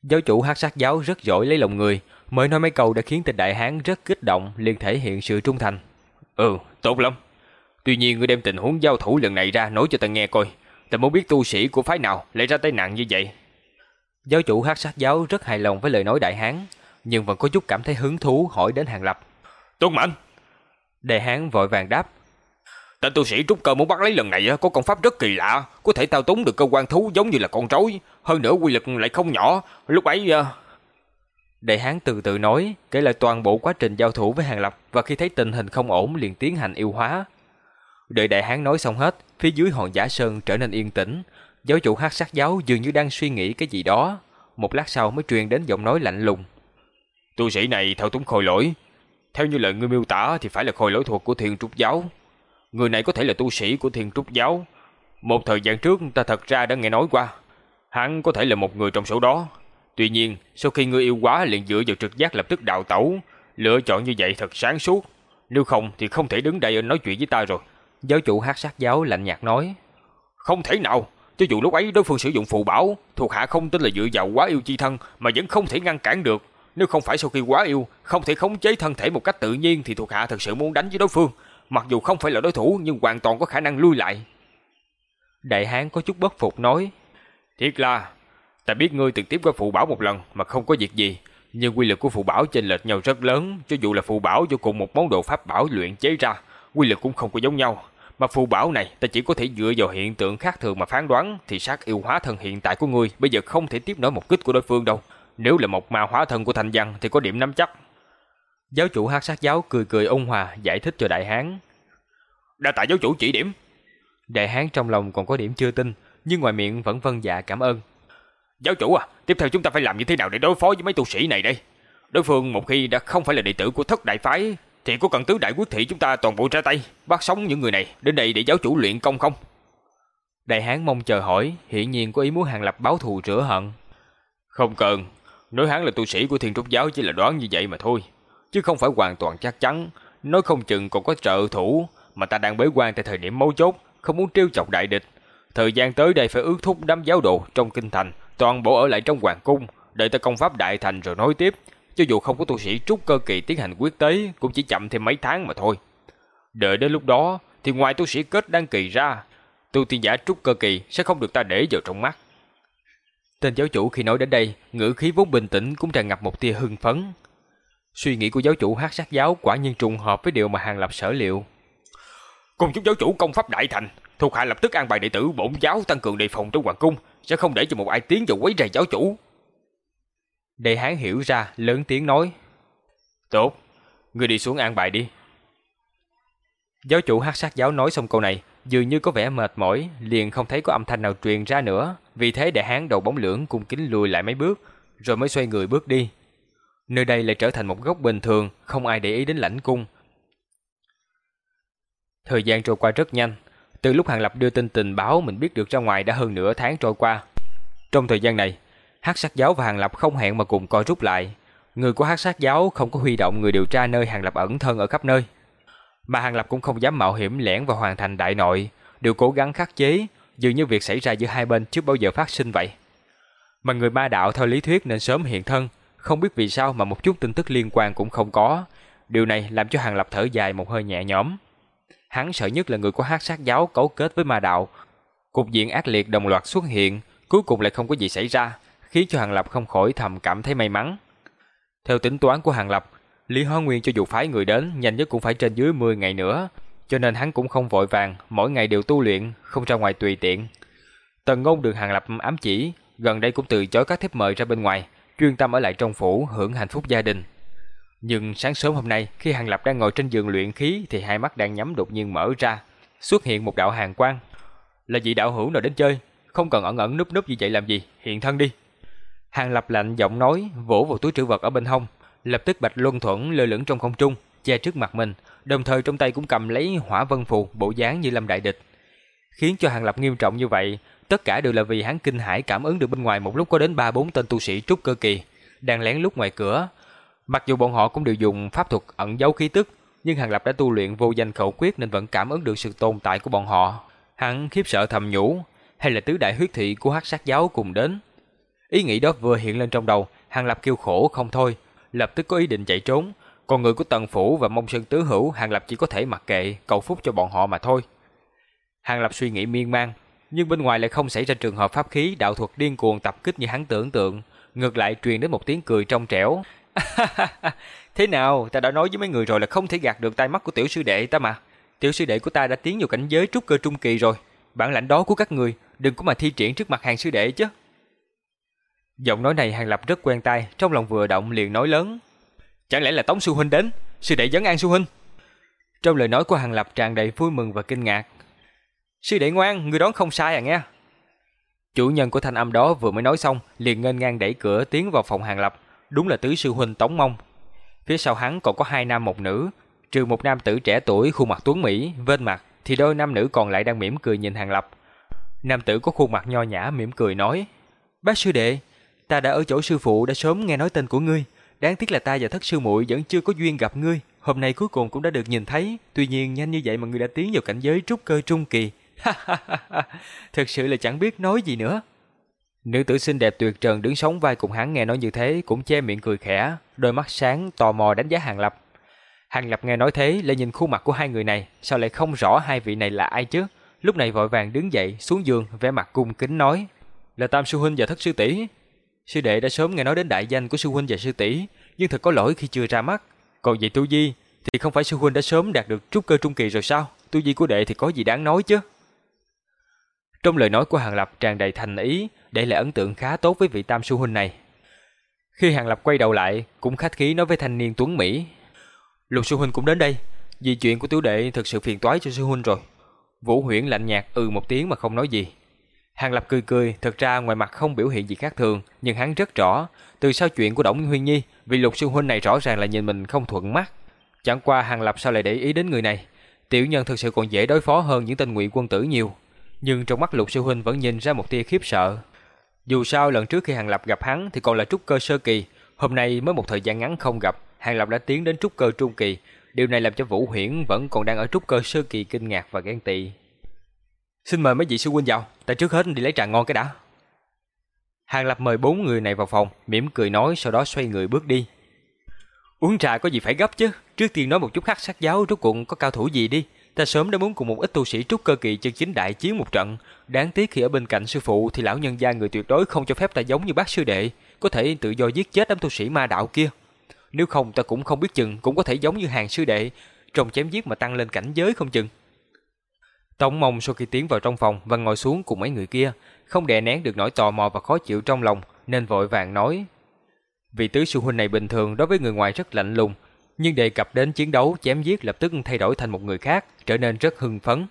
Giáo chủ hắc sát giáo rất giỏi lấy lòng người, mới nói mấy câu đã khiến tên đại hán rất kích động, liền thể hiện sự trung thành. Ừ, tốt lắm. Tuy nhiên ngươi đem tình huống giao thủ lần này ra nói cho ta nghe coi, ta muốn biết tu sĩ của phái nào lại ra tay nặng như vậy. Giáo chủ hắc sát giáo rất hài lòng với lời nói đại hán, nhưng vẫn có chút cảm thấy hứng thú hỏi đến hàng lập. Tuân mệnh. Đại hán vội vàng đáp. Tên tu sĩ trúc cơ muốn bắt lấy lần này có công pháp rất kỳ lạ, có thể tao túng được cơ quan thú giống như là con rối, hơn nữa quy lực lại không nhỏ. Lúc ấy Đại hán từ từ nói, kể lại toàn bộ quá trình giao thủ với Hàng Lập và khi thấy tình hình không ổn liền tiến hành yêu hóa. Đợi đại hán nói xong hết, phía dưới hòn giả sơn trở nên yên tĩnh, giáo chủ hắc sát giáo dường như đang suy nghĩ cái gì đó. Một lát sau mới truyền đến giọng nói lạnh lùng. Tu sĩ này thao túng khôi lỗi. Theo như lời ngươi miêu tả thì phải là khôi lỗi thuộc của thiên trúc giáo. Người này có thể là tu sĩ của thiên trúc giáo. Một thời gian trước ta thật ra đã nghe nói qua. Hắn có thể là một người trong số đó. Tuy nhiên, sau khi ngươi yêu quá liền dựa vào trực giác lập tức đào tẩu. Lựa chọn như vậy thật sáng suốt. Nếu không thì không thể đứng đây nói chuyện với ta rồi. Giáo chủ hát sát giáo lạnh nhạt nói. Không thể nào. Cho dù lúc ấy đối phương sử dụng phù bảo, thuộc hạ không tin là dựa vào quá yêu chi thân mà vẫn không thể ngăn cản được. Nếu không phải sau khi quá yêu, không thể khống chế thân thể một cách tự nhiên thì thuộc hạ thật sự muốn đánh với đối phương mặc dù không phải là đối thủ nhưng hoàn toàn có khả năng lui lại. Đại hán có chút bất phục nói, Thiệt là, ta biết ngươi từng tiếp qua phụ bảo một lần mà không có việc gì, nhưng quy lực của phụ bảo chênh lệch nhau rất lớn, cho dù là phụ bảo do cùng một món đồ pháp bảo luyện chế ra, quy lực cũng không có giống nhau. Mà phù bảo này ta chỉ có thể dựa vào hiện tượng khác thường mà phán đoán thì sát yêu hóa thân hiện tại của ngươi bây giờ không thể tiếp nối một kích của đối phương đâu. Nếu là một ma hóa thân của thành văn thì có điểm nắm chắc. Giáo chủ hắc sát giáo cười cười ôn hòa giải thích cho đại hán. Đa tạ giáo chủ chỉ điểm. Đại hán trong lòng còn có điểm chưa tin, nhưng ngoài miệng vẫn vân dạ cảm ơn. Giáo chủ à, tiếp theo chúng ta phải làm như thế nào để đối phó với mấy tu sĩ này đây? Đối phương một khi đã không phải là đệ tử của thất đại phái, thì có cần tứ đại quốc thị chúng ta toàn bộ ra tay, bắt sống những người này đến đây để giáo chủ luyện công không? Đại hán mong chờ hỏi, hiển nhiên có ý muốn hàng lập báo thù rửa hận. Không cần, nói hắn là tu sĩ của thiên trúc giáo chỉ là đoán như vậy mà thôi chứ không phải hoàn toàn chắc chắn. Nói không chừng còn có trợ thủ, mà ta đang bế quan tại thời điểm mấu chốt, không muốn trêu chọc đại địch. Thời gian tới đây phải ước thúc đám giáo đồ trong kinh thành, toàn bộ ở lại trong hoàng cung, đợi ta công pháp đại thành rồi nói tiếp. Cho dù không có tu sĩ trúc cơ kỳ tiến hành quyết tế, cũng chỉ chậm thêm mấy tháng mà thôi. Đợi đến lúc đó, thì ngoài tu sĩ kết đăng kỳ ra, tu tiên giả trúc cơ kỳ sẽ không được ta để vào trong mắt. Tên giáo chủ khi nói đến đây, ngữ khí vốn bình tĩnh cũng tràn ngập một tia hưng phấn, Suy nghĩ của giáo chủ hát sát giáo quả nhiên trùng hợp với điều mà Hàng Lập sở liệu. Cùng chúng giáo chủ công pháp đại thành, thuộc hạ lập tức an bài đệ tử bổn giáo tăng cường đề phòng trong hoàng cung, sẽ không để cho một ai tiến vào quấy rầy giáo chủ. Đệ hán hiểu ra, lớn tiếng nói. Tốt, ngươi đi xuống an bài đi. Giáo chủ hát sát giáo nói xong câu này, dường như có vẻ mệt mỏi, liền không thấy có âm thanh nào truyền ra nữa, vì thế đại hán đầu bóng lưỡng cung kính lùi lại mấy bước, rồi mới xoay người bước đi. Nơi đây lại trở thành một góc bình thường, không ai để ý đến lãnh cung. Thời gian trôi qua rất nhanh, từ lúc Hàng Lập đưa tin tình báo mình biết được ra ngoài đã hơn nửa tháng trôi qua. Trong thời gian này, Hắc Sát giáo và Hàng Lập không hẹn mà cùng coi rút lại. Người của Hắc Sát giáo không có huy động người điều tra nơi Hàng Lập ẩn thân ở khắp nơi. Mà Hàng Lập cũng không dám mạo hiểm lẻn vào hoàn thành đại nội, đều cố gắng khắc chế, dường như việc xảy ra giữa hai bên chưa bao giờ phát sinh vậy. Mà người ma đạo theo lý thuyết nên sớm hiện thân, không biết vì sao mà một chút tin tức liên quan cũng không có. Điều này làm cho Hàng Lập thở dài một hơi nhẹ nhõm. Hắn sợ nhất là người của hắc sát giáo cấu kết với ma đạo. Cục diện ác liệt đồng loạt xuất hiện, cuối cùng lại không có gì xảy ra, khiến cho Hàng Lập không khỏi thầm cảm thấy may mắn. Theo tính toán của Hàng Lập, Lý Hóa Nguyên cho dù phái người đến, nhanh nhất cũng phải trên dưới 10 ngày nữa, cho nên hắn cũng không vội vàng, mỗi ngày đều tu luyện, không ra ngoài tùy tiện. Tần Ngôn được Hàng Lập ám chỉ, gần đây cũng từ chối các thiếp mời ra bên ngoài, chuyên tâm ở lại trong phủ hưởng hạnh phúc gia đình. Nhưng sáng sớm hôm nay, khi Hàng Lập đang ngồi trên giường luyện khí thì hai mắt đang nhắm đột nhiên mở ra, xuất hiện một đạo hàng quang. Là vị đạo hữu nào đến chơi, không cần ẩn ẩn núp núp như vậy làm gì, hiện thân đi. Hàng Lập lạnh giọng nói, vỗ vào túi trữ vật ở bên hông, lập tức Bạch Luân Thuẫn lơ lửng trong không trung, che trước mặt mình, đồng thời trong tay cũng cầm lấy hỏa vân phù bộ dáng như lâm đại địch. Khiến cho Hàng Lập nghiêm trọng như vậy, tất cả đều là vì hắn kinh hãi cảm ứng được bên ngoài một lúc có đến ba bốn tên tu sĩ trúc cơ kỳ đang lén lút ngoài cửa. Mặc dù bọn họ cũng đều dùng pháp thuật ẩn giấu khí tức, nhưng Hàng Lập đã tu luyện vô danh khẩu quyết nên vẫn cảm ứng được sự tồn tại của bọn họ. Hắn khiếp sợ thầm nhủ, hay là tứ đại huyết thị của Hắc Sát giáo cùng đến. Ý nghĩ đó vừa hiện lên trong đầu, Hàng Lập kêu khổ không thôi, lập tức có ý định chạy trốn, còn người của Tần Phủ và Mông Sơn Tứ Hữu, Hàng Lập chỉ có thể mặc kệ, cầu phúc cho bọn họ mà thôi. Hàng Lập suy nghĩ miên man, nhưng bên ngoài lại không xảy ra trường hợp pháp khí đạo thuật điên cuồng tập kích như hắn tưởng tượng, ngược lại truyền đến một tiếng cười trong trẻo. Thế nào, ta đã nói với mấy người rồi là không thể gạt được tai mắt của tiểu sư đệ ta mà. Tiểu sư đệ của ta đã tiến vào cảnh giới trúc cơ trung kỳ rồi, bản lãnh đó của các người đừng có mà thi triển trước mặt hàng sư đệ chứ. Giọng nói này Hàng Lập rất quen tai, trong lòng vừa động liền nói lớn. Chẳng lẽ là Tống Sư Huynh đến, sư đệ dẫn an Sư Huynh? Trong lời nói của Hàng Lập tràn đầy vui mừng và kinh ngạc. Sư đệ ngoan, người đón không sai à nghe. Chủ nhân của thanh âm đó vừa mới nói xong, liền ngênh ngang đẩy cửa tiến vào phòng Hàng Lập, đúng là tứ sư huynh Tống Mông. Phía sau hắn còn có hai nam một nữ, trừ một nam tử trẻ tuổi khuôn mặt tuấn mỹ, vên mặt, thì đôi nam nữ còn lại đang mỉm cười nhìn Hàng Lập. Nam tử có khuôn mặt nho nhã mỉm cười nói: "Bác sư đệ, ta đã ở chỗ sư phụ đã sớm nghe nói tên của ngươi, đáng tiếc là ta và thất sư muội vẫn chưa có duyên gặp ngươi, hôm nay cuối cùng cũng đã được nhìn thấy, tuy nhiên nhanh như vậy mà ngươi đã tiến vào cảnh giới trúc cơ trung kỳ." Thật sự là chẳng biết nói gì nữa. Nữ tử xinh đẹp tuyệt trần đứng sóng vai cùng hắn nghe nói như thế cũng che miệng cười khẽ, đôi mắt sáng tò mò đánh giá Hàng Lập. Hàng Lập nghe nói thế lại nhìn khuôn mặt của hai người này, sao lại không rõ hai vị này là ai chứ? Lúc này vội vàng đứng dậy xuống giường, vẻ mặt cung kính nói: "Là Tam sư huynh và Thất sư tỷ. Sư đệ đã sớm nghe nói đến đại danh của sư huynh và sư tỷ, nhưng thật có lỗi khi chưa ra mắt. Còn vậy Tu Di thì không phải sư huynh đã sớm đạt được trúc cơ trung kỳ rồi sao? Tu Di của đệ thì có gì đáng nói chứ?" Trong lời nói của Hàng Lập tràn đầy thành ý, để lại ấn tượng khá tốt với vị tam sư huynh này. Khi Hàng Lập quay đầu lại, cũng khách khí nói với thanh niên Tuấn Mỹ. Lục sư huynh cũng đến đây, vì chuyện của tiểu đệ thật sự phiền toái cho sư huynh rồi. Vũ Huyễn lạnh nhạt ừ một tiếng mà không nói gì. Hàng Lập cười cười, thật ra ngoài mặt không biểu hiện gì khác thường, nhưng hắn rất rõ, từ sau chuyện của Đổng Huyên Nhi, vị lục sư huynh này rõ ràng là nhìn mình không thuận mắt. Chẳng qua Hàng Lập sao lại để ý đến người này, tiểu nhân thực sự còn dễ đối phó hơn những tên ngụy quân tử nhiều nhưng trong mắt Lục Sư Huynh vẫn nhìn ra một tia khiếp sợ. Dù sao lần trước khi Hàng Lập gặp hắn thì còn là trúc cơ sơ kỳ, hôm nay mới một thời gian ngắn không gặp, Hàng Lập đã tiến đến trúc cơ trung kỳ, điều này làm cho Vũ Huyễn vẫn còn đang ở trúc cơ sơ kỳ kinh ngạc và ghen tị. Xin mời mấy vị sư huynh vào, ta trước hết đi lấy trà ngon cái đã. Hàng Lập mời bốn người này vào phòng, mỉm cười nói sau đó xoay người bước đi. Uống trà có gì phải gấp chứ, trước tiên nói một chút khắc sát giáo rốt cuộc có cao thủ gì đi, Ta sớm đã muốn cùng một ít tu sĩ trúc cơ kỳ chân chính đại chiến một trận, đáng tiếc khi ở bên cạnh sư phụ thì lão nhân gia người tuyệt đối không cho phép ta giống như bác sư đệ, có thể tự do giết chết đám tu sĩ ma đạo kia. Nếu không ta cũng không biết chừng cũng có thể giống như hàng sư đệ, trong chém giết mà tăng lên cảnh giới không chừng. Tống Mông sau khi tiến vào trong phòng và ngồi xuống cùng mấy người kia, không đè nén được nỗi tò mò và khó chịu trong lòng, nên vội vàng nói: "Vị tứ sư huynh này bình thường đối với người ngoài rất lạnh lùng, Nhưng đề cập đến chiến đấu chém giết lập tức thay đổi thành một người khác, trở nên rất hưng phấn.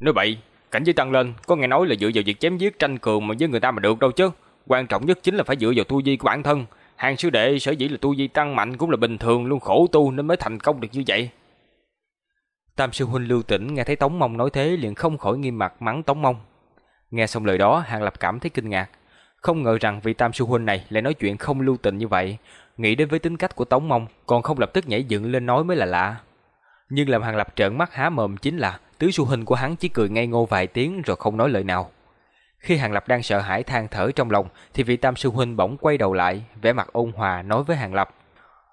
Nói bậy, cảnh giới tăng lên, có nghe nói là dựa vào việc chém giết tranh cường mà với người ta mà được đâu chứ. Quan trọng nhất chính là phải dựa vào tu vi của bản thân. Hàng sư đệ sở dĩ là tu vi tăng mạnh cũng là bình thường luôn khổ tu nên mới thành công được như vậy. Tam sư huynh Lưu Tĩnh nghe thấy Tống Mông nói thế liền không khỏi nghiêm mặt mắng Tống Mông. Nghe xong lời đó, Hàng Lập cảm thấy kinh ngạc, không ngờ rằng vị Tam sư huynh này lại nói chuyện không lưu tình như vậy, nghĩ đến với tính cách của Tống Mông, còn không lập tức nhảy dựng lên nói mới là lạ. Nhưng làm Hàng Lập trợn mắt há mồm chính là tứ sư huynh của hắn chỉ cười ngây ngô vài tiếng rồi không nói lời nào. Khi Hàng Lập đang sợ hãi than thở trong lòng thì vị Tam sư huynh bỗng quay đầu lại, vẻ mặt ôn hòa nói với Hàng Lập: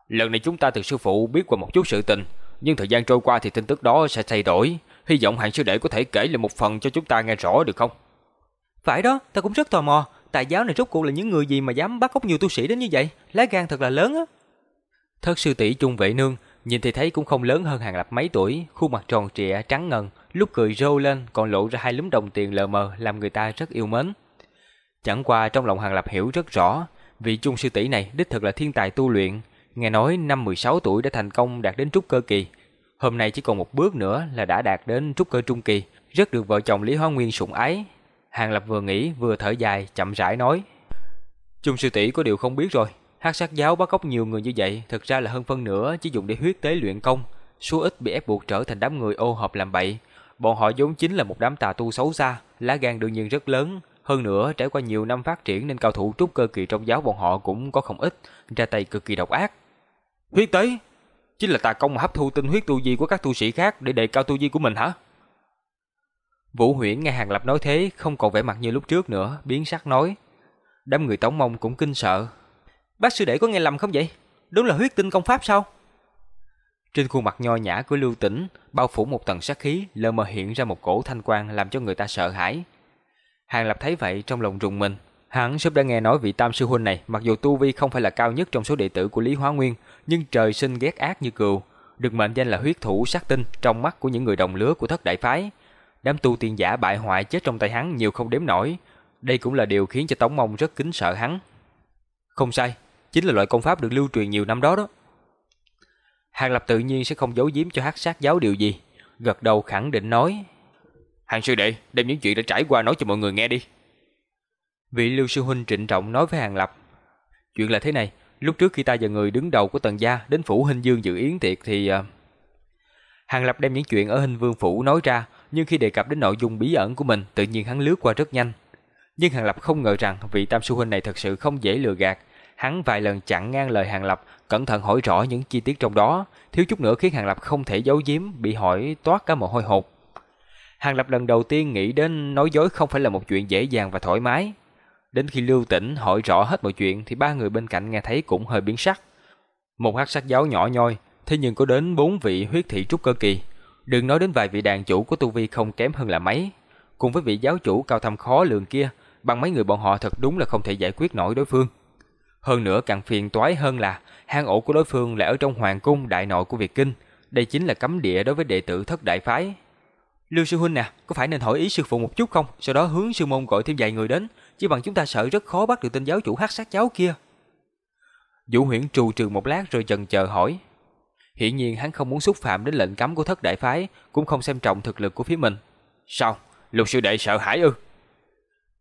"Lần này chúng ta từ sư phụ biết qua một chút sự tình, nhưng thời gian trôi qua thì tin tức đó sẽ thay đổi, hy vọng hàng sư đệ có thể kể lại một phần cho chúng ta nghe rõ được không?" Phải đó, ta cũng rất tò mò, tài giáo này rốt cuộc là những người gì mà dám bắt cóc nhiều tu sĩ đến như vậy, lá gan thật là lớn á. Thất sư tỷ Trung Vệ Nương nhìn thì thấy cũng không lớn hơn Hàng Lập mấy tuổi, khuôn mặt tròn trịa trắng ngần, lúc cười rô lên còn lộ ra hai lúm đồng tiền lờ mờ làm người ta rất yêu mến. Chẳng qua trong lòng Hàng Lập hiểu rất rõ, vị Trung sư tỷ này đích thực là thiên tài tu luyện, nghe nói năm 16 tuổi đã thành công đạt đến trúc cơ kỳ. Hôm nay chỉ còn một bước nữa là đã đạt đến trúc cơ trung kỳ, rất được vợ chồng Lý Hoa Nguyên sủng ái. Hàng Lập vừa nghĩ vừa thở dài, chậm rãi nói: "Trung sư tỷ có điều không biết rồi, Hắc sát giáo bắt cóc nhiều người như vậy, thực ra là hơn phân nửa chỉ dùng để huyết tế luyện công, số ít bị ép buộc trở thành đám người ô hợp làm bậy. Bọn họ vốn chính là một đám tà tu xấu xa, lá gan đương nhiên rất lớn, hơn nữa trải qua nhiều năm phát triển nên cao thủ trúc cơ kỳ trong giáo bọn họ cũng có không ít, ra tay cực kỳ độc ác. Huyết tế chính là tà công mà hấp thu tinh huyết tu vi của các tu sĩ khác để đề cao tu vi của mình hả? Vũ Huyễn nghe Hàng Lập nói thế, không còn vẻ mặt như lúc trước nữa, biến sắc nói. Đám người Tống Mông cũng kinh sợ, Bác sư đệ có nghe lầm không vậy? Đúng là huyết tinh công pháp sao? Trên khuôn mặt nho nhã của Lưu Tĩnh, bao phủ một tầng sát khí, lờ mờ hiện ra một cổ thanh quang làm cho người ta sợ hãi. Hàng Lập thấy vậy trong lòng rùng mình, hắn sớm đã nghe nói vị Tam sư huynh này, mặc dù tu vi không phải là cao nhất trong số đệ tử của Lý Hóa Nguyên, nhưng trời sinh ghét ác như cừu, được mệnh danh là huyết thủ sát tinh trong mắt của những người đồng lứa của thất đại phái. Đám tu tiên giả bại hoại chết trong tay hắn nhiều không đếm nổi, đây cũng là điều khiến cho Tống Mông rất kính sợ hắn. Không sai, chính là loại công pháp được lưu truyền nhiều năm đó đó. Hàng Lập tự nhiên sẽ không giấu giếm cho hắc sát giáo điều gì, gật đầu khẳng định nói. Hàng sư đệ, đem những chuyện đã trải qua nói cho mọi người nghe đi. Vị lưu sư huynh trịnh trọng nói với Hàng Lập. Chuyện là thế này, lúc trước khi ta và người đứng đầu của tần gia đến phủ hình dương dự yến tiệc thì... Uh... Hàng Lập đem những chuyện ở hình vương phủ nói ra, nhưng khi đề cập đến nội dung bí ẩn của mình, tự nhiên hắn lướt qua rất nhanh. Nhưng Hàng Lập không ngờ rằng vị tam sư huynh này thật sự không dễ lừa gạt, Hắn vài lần chặn ngang lời Hàng Lập, cẩn thận hỏi rõ những chi tiết trong đó, thiếu chút nữa khiến Hàng Lập không thể giấu giếm, bị hỏi toát cả mồ hôi hột. Hàng Lập lần đầu tiên nghĩ đến nói dối không phải là một chuyện dễ dàng và thoải mái. Đến khi Lưu Tĩnh hỏi rõ hết mọi chuyện thì ba người bên cạnh nghe thấy cũng hơi biến sắc. Một hắc sắc giáo nhỏ nhoi, thế nhưng có đến bốn vị huyết thị trúc cơ kỳ. Đừng nói đến vài vị đàn chủ của tu vi không kém hơn là mấy. Cùng với vị giáo chủ cao thâm khó lường kia, bằng mấy người bọn họ thật đúng là không thể giải quyết nổi đối phương. Hơn nữa càng phiền toái hơn là hang ổ của đối phương lại ở trong hoàng cung đại nội của Việt Kinh. Đây chính là cấm địa đối với đệ tử thất đại phái. Lưu sư huynh nè, có phải nên hỏi ý sư phụ một chút không? Sau đó hướng sư môn gọi thêm vài người đến, chỉ bằng chúng ta sợ rất khó bắt được tên giáo chủ hắc sát giáo kia. Vũ Huyễn trù trừ một lát rồi chần chờ hỏi. Hiển nhiên hắn không muốn xúc phạm đến lệnh cấm của thất đại phái, cũng không xem trọng thực lực của phía mình. Sao? Lục sư đệ sợ hãi ư?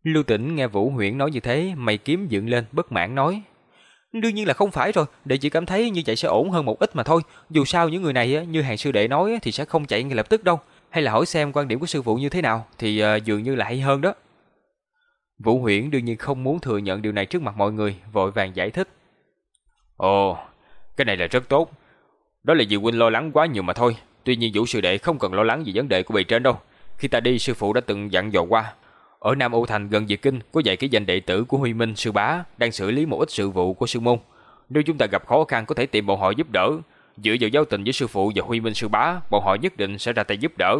Lưu Tĩnh nghe Vũ Huyễn nói như thế, mày kiếm dựng lên bất mãn nói: Đương nhiên là không phải rồi, đệ chỉ cảm thấy như vậy sẽ ổn hơn một ít mà thôi. Dù sao những người này như hàng sư đệ nói thì sẽ không chạy ngay lập tức đâu. Hay là hỏi xem quan điểm của sư phụ như thế nào thì uh, dường như là hay hơn đó. Vũ Huyễn đương nhiên không muốn thừa nhận điều này trước mặt mọi người, vội vàng giải thích. Ồ, cái này là rất tốt. Đó là vì huynh lo lắng quá nhiều mà thôi. Tuy nhiên Vũ sư đệ không cần lo lắng về vấn đề của bề trên đâu. Khi ta đi sư phụ đã từng dặn dò qua, ở Nam Âu Thành gần Diệt Kinh có dạy cái danh đệ tử của Huy Minh sư bá đang xử lý một ít sự vụ của sư môn. Nếu chúng ta gặp khó khăn có thể tìm bọn họ giúp đỡ. Dựa vào giao tình với sư phụ và Huy Minh sư bá, bọn họ nhất định sẽ ra tay giúp đỡ.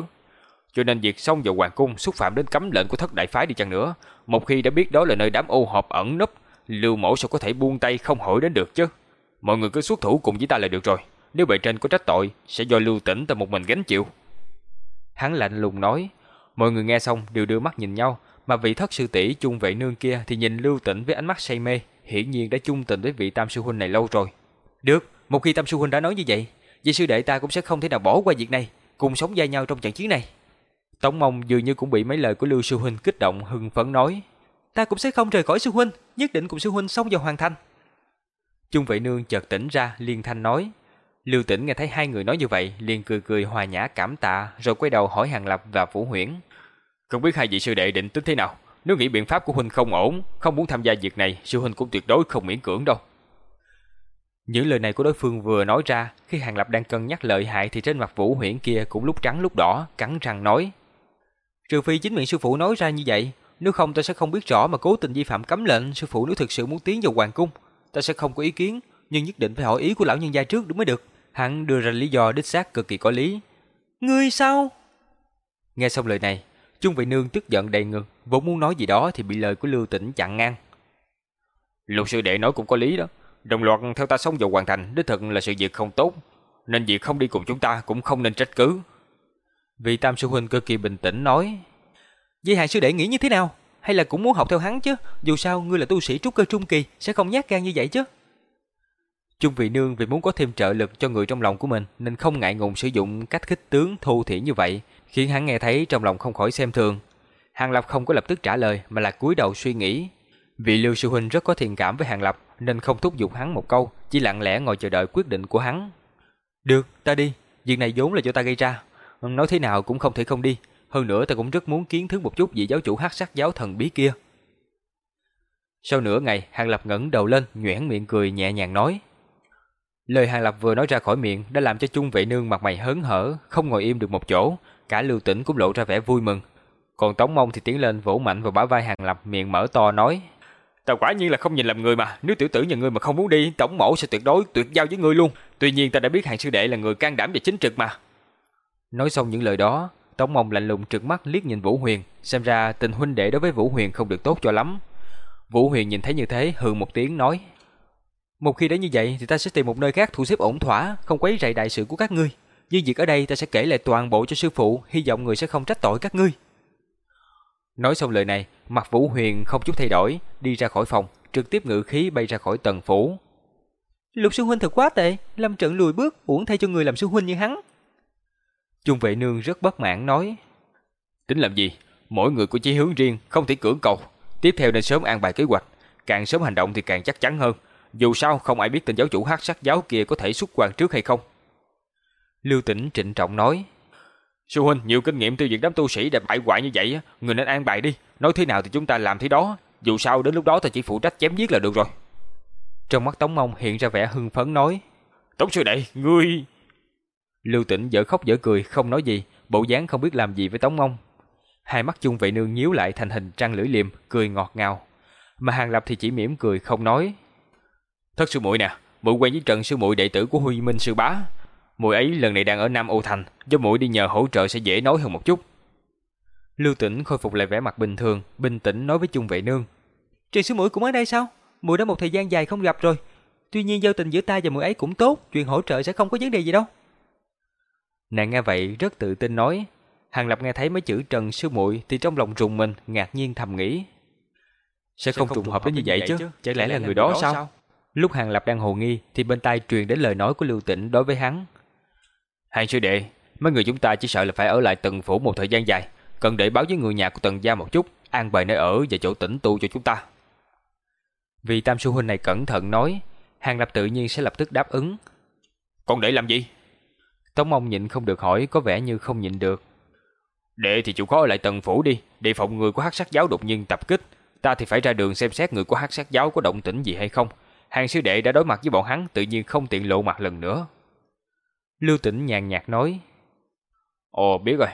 Cho nên việc xông vào hoàng cung xúc phạm đến cấm lệnh của thất đại phái đi chăng nữa, một khi đã biết đó là nơi đám ô hợp ẩn nấp, Lưu Mẫu sao có thể buông tay không hỏi đến được chứ? Mọi người cứ xuất thủ cùng với ta là được rồi. Nếu bề trên có trách tội, sẽ do Lưu Tĩnh ta một mình gánh chịu. Hắn lạnh lùng nói. Mọi người nghe xong đều đưa mắt nhìn nhau, mà vị thất sư tỷ chung vệ nương kia thì nhìn Lưu Tĩnh với ánh mắt say mê, hiển nhiên đã chung tình với vị Tam sư huynh này lâu rồi. Được, một khi Tam sư huynh đã nói như vậy, vị sư đệ ta cũng sẽ không thể nào bỏ qua việc này, cùng sống vai nhau trong trận chiến này. Tống Mông dường như cũng bị mấy lời của Lưu Sư Huynh kích động hưng phấn nói. Ta cũng sẽ không rời khỏi Sư Huynh, nhất định cùng Sư Huynh sống vào hoàn thành. Trung Vệ Nương chợt tỉnh ra, liên thanh nói. Lưu Tĩnh nghe thấy hai người nói như vậy, liền cười cười hòa nhã cảm tạ, rồi quay đầu hỏi Hàng Lập và Vũ Huyễn. Không biết hai vị sư đệ định tính thế nào? Nếu nghĩ biện pháp của huynh không ổn, không muốn tham gia việc này, sư huynh cũng tuyệt đối không miễn cưỡng đâu. Những lời này của đối phương vừa nói ra, khi Hàng Lập đang cân nhắc lợi hại thì trên mặt Vũ Huyễn kia cũng lúc trắng lúc đỏ, cắn răng nói: "Trừ phi chính miệng sư phụ nói ra như vậy, nếu không ta sẽ không biết rõ mà cố tình vi phạm cấm lệnh, sư phụ nếu thực sự muốn tiến vào hoàng cung, ta sẽ không có ý kiến, nhưng nhất định phải hỏi ý của lão nhân gia trước đúng mới được." Hắn đưa ra lý do đích xác cực kỳ có lý. "Ngươi sao?" Nghe xong lời này, Trung Vị Nương tức giận đầy ngực, vốn muốn nói gì đó thì bị lời của Lưu Tĩnh chặn ngang. Lục sư đệ nói cũng có lý đó, đồng loạt theo ta sống vào hoàn thành, đích thực là sự việc không tốt, nên việc không đi cùng chúng ta cũng không nên trách cứ. Vị Tam sư huynh cực kỳ bình tĩnh nói: "Dây Hàng sư đệ nghĩ như thế nào? Hay là cũng muốn học theo hắn chứ? Dù sao ngươi là tu sĩ trúc cơ trung kỳ, sẽ không nhát gan như vậy chứ?" Trung vị nương vì muốn có thêm trợ lực cho người trong lòng của mình nên không ngại ngùng sử dụng cách khích tướng thô thiển như vậy, khiến hắn nghe thấy trong lòng không khỏi xem thường. Hàng Lập không có lập tức trả lời mà là cúi đầu suy nghĩ. Vị Lưu sư huynh rất có thiện cảm với Hàng Lập nên không thúc giục hắn một câu, chỉ lặng lẽ ngồi chờ đợi quyết định của hắn. "Được, ta đi, việc này vốn là do ta gây ra, nói thế nào cũng không thể không đi, hơn nữa ta cũng rất muốn kiến thức một chút vị giáo chủ Hắc Sắc giáo thần bí kia." Sau nửa ngày, Hàng Lập ngẩng đầu lên, nhoẻn miệng cười nhẹ nhàng nói: Lời Hàng Lập vừa nói ra khỏi miệng đã làm cho Trung Vệ Nương mặt mày hớn hở, không ngồi im được một chỗ, cả Lưu Tĩnh cũng lộ ra vẻ vui mừng. Còn Tống Mông thì tiến lên vỗ mạnh vào bả vai Hàng Lập, miệng mở to nói: "Ta quả nhiên là không nhìn lầm người mà, nếu tiểu tử nhà ngươi mà không muốn đi, tổng mẫu sẽ tuyệt đối tuyệt giao với ngươi luôn. Tuy nhiên ta đã biết Hàng sư đệ là người can đảm và chính trực mà." Nói xong những lời đó, Tống Mông lạnh lùng trừng mắt liếc nhìn Vũ Huyền, xem ra tình huynh đệ đối với Vũ Huyền không được tốt cho lắm. Vũ Huyền nhìn thấy như thế hừ một tiếng nói: một khi đã như vậy thì ta sẽ tìm một nơi khác thu xếp ổn thỏa, không quấy rầy đại sự của các ngươi. Nhưng việc ở đây ta sẽ kể lại toàn bộ cho sư phụ, hy vọng người sẽ không trách tội các ngươi. Nói xong lời này, mặt Vũ Huyền không chút thay đổi, đi ra khỏi phòng, trực tiếp ngự khí bay ra khỏi tầng phủ. Lục sư huynh thật quá tệ, lâm trận lùi bước, uổng thay cho người làm sư huynh như hắn. Trung vệ nương rất bất mãn nói. Tính làm gì? Mỗi người có chí hướng riêng, không thể cưỡng cầu. Tiếp theo nên sớm an bài kế hoạch, càng sớm hành động thì càng chắc chắn hơn. Dù sao không ai biết tên giáo chủ hắc sắc giáo kia có thể xuất quan trước hay không. Lưu Tĩnh trịnh trọng nói. Sư huynh nhiều kinh nghiệm tiêu diệt đám tu sĩ đã bại hoại như vậy, người nên an bài đi. Nói thế nào thì chúng ta làm thế đó. Dù sao đến lúc đó ta chỉ phụ trách chém giết là được rồi. Trong mắt Tống Mông hiện ra vẻ hưng phấn nói. Tống sư đệ, ngươi... Lưu Tĩnh dở khóc dở cười, không nói gì, bộ dáng không biết làm gì với Tống Mông. Hai mắt chung vệ nương nhíu lại thành hình trăng lưỡi liềm, cười ngọt ngào. Mà Hàng Lập thì chỉ mỉm cười không nói. Thất sư muội nè, muội quen với Trần sư muội đệ tử của Huy Minh sư bá. Muội ấy lần này đang ở Nam Âu Thành, do muội đi nhờ hỗ trợ sẽ dễ nói hơn một chút. Lưu Tĩnh khôi phục lại vẻ mặt bình thường, bình tĩnh nói với Trung Vệ Nương. Trần sư muội cũng ở đây sao? Muội đã một thời gian dài không gặp rồi. Tuy nhiên giao tình giữa ta và muội ấy cũng tốt, chuyện hỗ trợ sẽ không có vấn đề gì đâu. Nàng nghe vậy rất tự tin nói. Hàng Lập nghe thấy mấy chữ Trần sư muội thì trong lòng trùng mình, ngạc nhiên thầm nghĩ. Sẽ không, trùng hợp đến như vậy chứ, chẳng lẽ là người đó sao? Lúc Hàng Lập đang hồ nghi thì bên tai truyền đến lời nói của Lưu Tĩnh đối với hắn. Hàng sư đệ, mấy người chúng ta chỉ sợ là phải ở lại tầng phủ một thời gian dài, cần để báo với người nhà của tầng gia một chút, an bài nơi ở và chỗ tĩnh tu cho chúng ta. Vì Tam sư huynh này cẩn thận nói, Hàng Lập tự nhiên sẽ lập tức đáp ứng. Còn để làm gì? Tống Mông nhịn không được hỏi, có vẻ như không nhịn được. Đệ thì chịu khó ở lại tầng phủ đi, để phòng người của Hắc Sát giáo đột nhiên tập kích, ta thì phải ra đường xem xét người của Hắc Sát giáo có động tĩnh gì hay không, hàng sư đệ đã đối mặt với bọn hắn tự nhiên không tiện lộ mặt lần nữa. Lưu Tĩnh nhàn nhạt nói. Ồ biết rồi.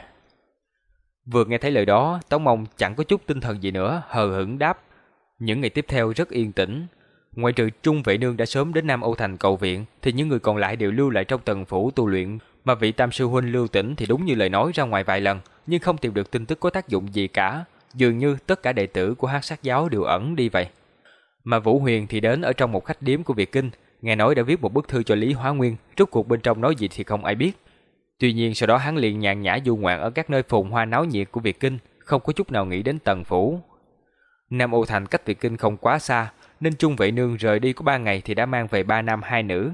Vừa nghe thấy lời đó, Tống Mông chẳng có chút tinh thần gì nữa, hờ hững đáp. Những ngày tiếp theo rất yên tĩnh. Ngoài trừ Trung Vệ Nương đã sớm đến Nam Âu Thành cầu viện, thì những người còn lại đều lưu lại trong tầng phủ tu luyện. Mà vị tam sư huynh Lưu Tĩnh thì đúng như lời nói ra ngoài vài lần, nhưng không tìm được tin tức có tác dụng gì cả. Dường như tất cả đệ tử của hát sát giáo đều ẩn đi vậy. Mà Vũ Huyền thì đến ở trong một khách điếm của Việt Kinh, nghe nói đã viết một bức thư cho Lý Hóa Nguyên, rốt cuộc bên trong nói gì thì không ai biết. Tuy nhiên sau đó hắn liền nhàn nhã du ngoạn ở các nơi phồn hoa náo nhiệt của Việt Kinh, không có chút nào nghĩ đến Tần Phủ. Nam Âu Thành cách Việt Kinh không quá xa, nên Trung Vệ Nương rời đi có ba ngày thì đã mang về ba nam hai nữ.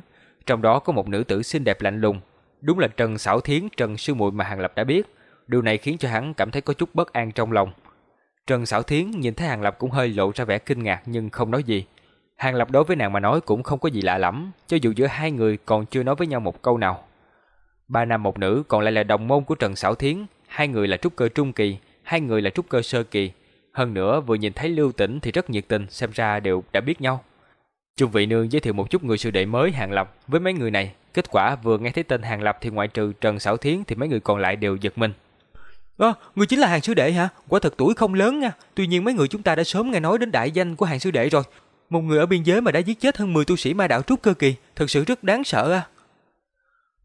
Trong đó có một nữ tử xinh đẹp lạnh lùng, đúng là Trần Sảo Thiến, Trần Sư Muội mà Hàng Lập đã biết. Điều này khiến cho hắn cảm thấy có chút bất an trong lòng. Trần Sảo Thiến nhìn thấy Hàng Lập cũng hơi lộ ra vẻ kinh ngạc nhưng không nói gì. Hàng Lập đối với nàng mà nói cũng không có gì lạ lắm, cho dù giữa hai người còn chưa nói với nhau một câu nào. Ba nam một nữ còn lại là đồng môn của Trần Sảo Thiến, hai người là trúc cơ trung kỳ, hai người là trúc cơ sơ kỳ. Hơn nữa vừa nhìn thấy Lưu Tĩnh thì rất nhiệt tình, xem ra đều đã biết nhau. Trung vị nương giới thiệu một chút người sư đệ mới Hàng Lập với mấy người này, kết quả vừa nghe thấy tên Hàng Lập thì ngoại trừ Trần Sảo Thiến thì mấy người còn lại đều giật mình. À, người chính là hàng sư đệ hả? Quả thật tuổi không lớn nha. Tuy nhiên mấy người chúng ta đã sớm nghe nói đến đại danh của hàng sư đệ rồi. Một người ở biên giới mà đã giết chết hơn 10 tu sĩ ma đạo trúc cơ kỳ, thật sự rất đáng sợ à.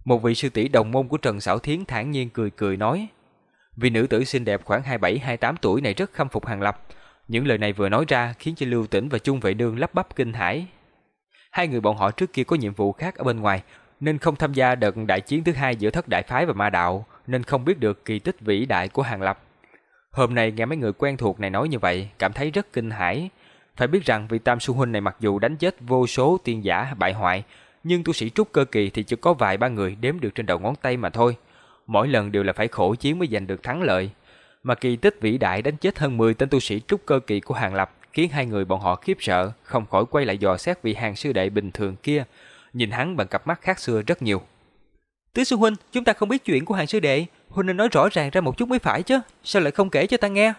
Một vị sư tỷ đồng môn của Trần Sảo Thiến thản nhiên cười cười nói. Vị nữ tử xinh đẹp khoảng 27-28 tuổi này rất khâm phục Hàng Lập. Những lời này vừa nói ra khiến cho Lưu Tĩnh và Trung Vệ Nương lắp bắp kinh hãi. Hai người bọn họ trước kia có nhiệm vụ khác ở bên ngoài, nên không tham gia đợt đại chiến thứ hai giữa thất đại phái và ma đạo, nên không biết được kỳ tích vĩ đại của Hàng Lập. Hôm nay nghe mấy người quen thuộc này nói như vậy, cảm thấy rất kinh hãi. Phải biết rằng vị Tam sư Huynh này mặc dù đánh chết vô số tiên giả bại hoại, nhưng tu sĩ trúc cơ kỳ thì chỉ có vài ba người đếm được trên đầu ngón tay mà thôi. Mỗi lần đều là phải khổ chiến mới giành được thắng lợi. Mà kỳ tích vĩ đại đánh chết hơn 10 tên tu sĩ trúc cơ kỳ của Hàng Lập khiến hai người bọn họ khiếp sợ, không khỏi quay lại dò xét vị hàng sư đệ bình thường kia, nhìn hắn bằng cặp mắt khác xưa rất nhiều. Tứ sư huynh, chúng ta không biết chuyện của hàng sư đệ, huynh nên nói rõ ràng ra một chút mới phải chứ, sao lại không kể cho ta nghe?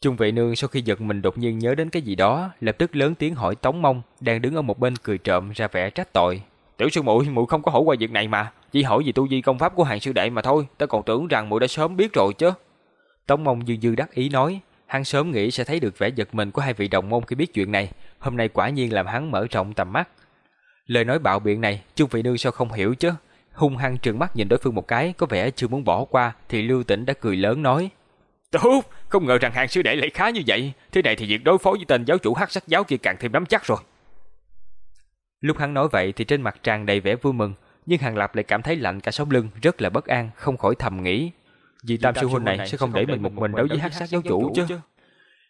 Trung vệ nương sau khi giật mình đột nhiên nhớ đến cái gì đó, lập tức lớn tiếng hỏi Tống Mông, đang đứng ở một bên cười trộm ra vẻ trách tội. Tiểu sư muội, muội không có hỏi qua việc này mà, chỉ hỏi gì tu vi công pháp của hàng sư đệ mà thôi, ta còn tưởng rằng muội đã sớm biết rồi chứ. Tống Mông dư dư đắc ý nói, hắn sớm nghĩ sẽ thấy được vẻ giật mình của hai vị đồng môn khi biết chuyện này, hôm nay quả nhiên làm hắn mở rộng tầm mắt. Lời nói bạo biện này, Trung vị nương sao không hiểu chứ? Hung hăng trừng mắt nhìn đối phương một cái, có vẻ chưa muốn bỏ qua, thì Lưu Tĩnh đã cười lớn nói: "Tốt, không ngờ rằng hàng sư đệ lại khá như vậy, thế này thì việc đối phó với tên giáo chủ hắc sắc giáo kia càng thêm nắm chắc rồi." Lúc hắn nói vậy thì trên mặt tràn đầy vẻ vui mừng, nhưng Hàng Lập lại cảm thấy lạnh cả sống lưng, rất là bất an, không khỏi thầm nghĩ, vì Tam sư huynh này sẽ không để mình một mình đấu với hắc sát giáo chủ chứ.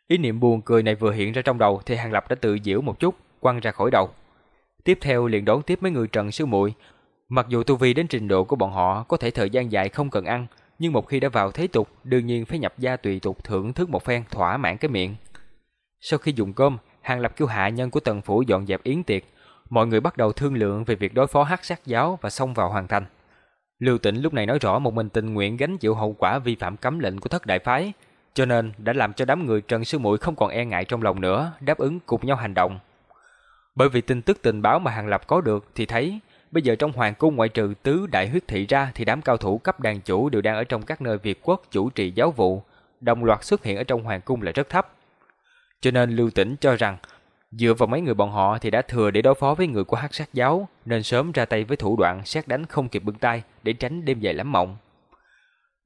Ý niệm buồn cười này vừa hiện ra trong đầu thì Hàng Lập đã tự giễu một chút, quăng ra khỏi đầu. Tiếp theo liền đón tiếp mấy người Trần sư muội. Mặc dù tu vi đến trình độ của bọn họ có thể thời gian dài không cần ăn, nhưng một khi đã vào thế tục, đương nhiên phải nhập gia tùy tục thưởng thức một phen thỏa mãn cái miệng. Sau khi dùng cơm, Hàng Lập kêu hạ nhân của tần phủ dọn dẹp yến tiệc, mọi người bắt đầu thương lượng về việc đối phó hắc sát giáo và xông vào hoàn thành. Lưu Tĩnh lúc này nói rõ một mình tình nguyện gánh chịu hậu quả vi phạm cấm lệnh của thất đại phái, cho nên đã làm cho đám người Trần Sư Muội không còn e ngại trong lòng nữa, đáp ứng cùng nhau hành động. Bởi vì tin tức tình báo mà Hàng Lập có được thì thấy, bây giờ trong hoàng cung ngoại trừ tứ đại huyết thị ra thì đám cao thủ cấp đàn chủ đều đang ở trong các nơi Việt quốc chủ trì giáo vụ, đồng loạt xuất hiện ở trong hoàng cung là rất thấp. Cho nên Lưu Tĩnh cho rằng Dựa vào mấy người bọn họ thì đã thừa để đối phó với người của hắc sát giáo, nên sớm ra tay với thủ đoạn xét đánh không kịp bưng tay để tránh đêm dài lắm mộng.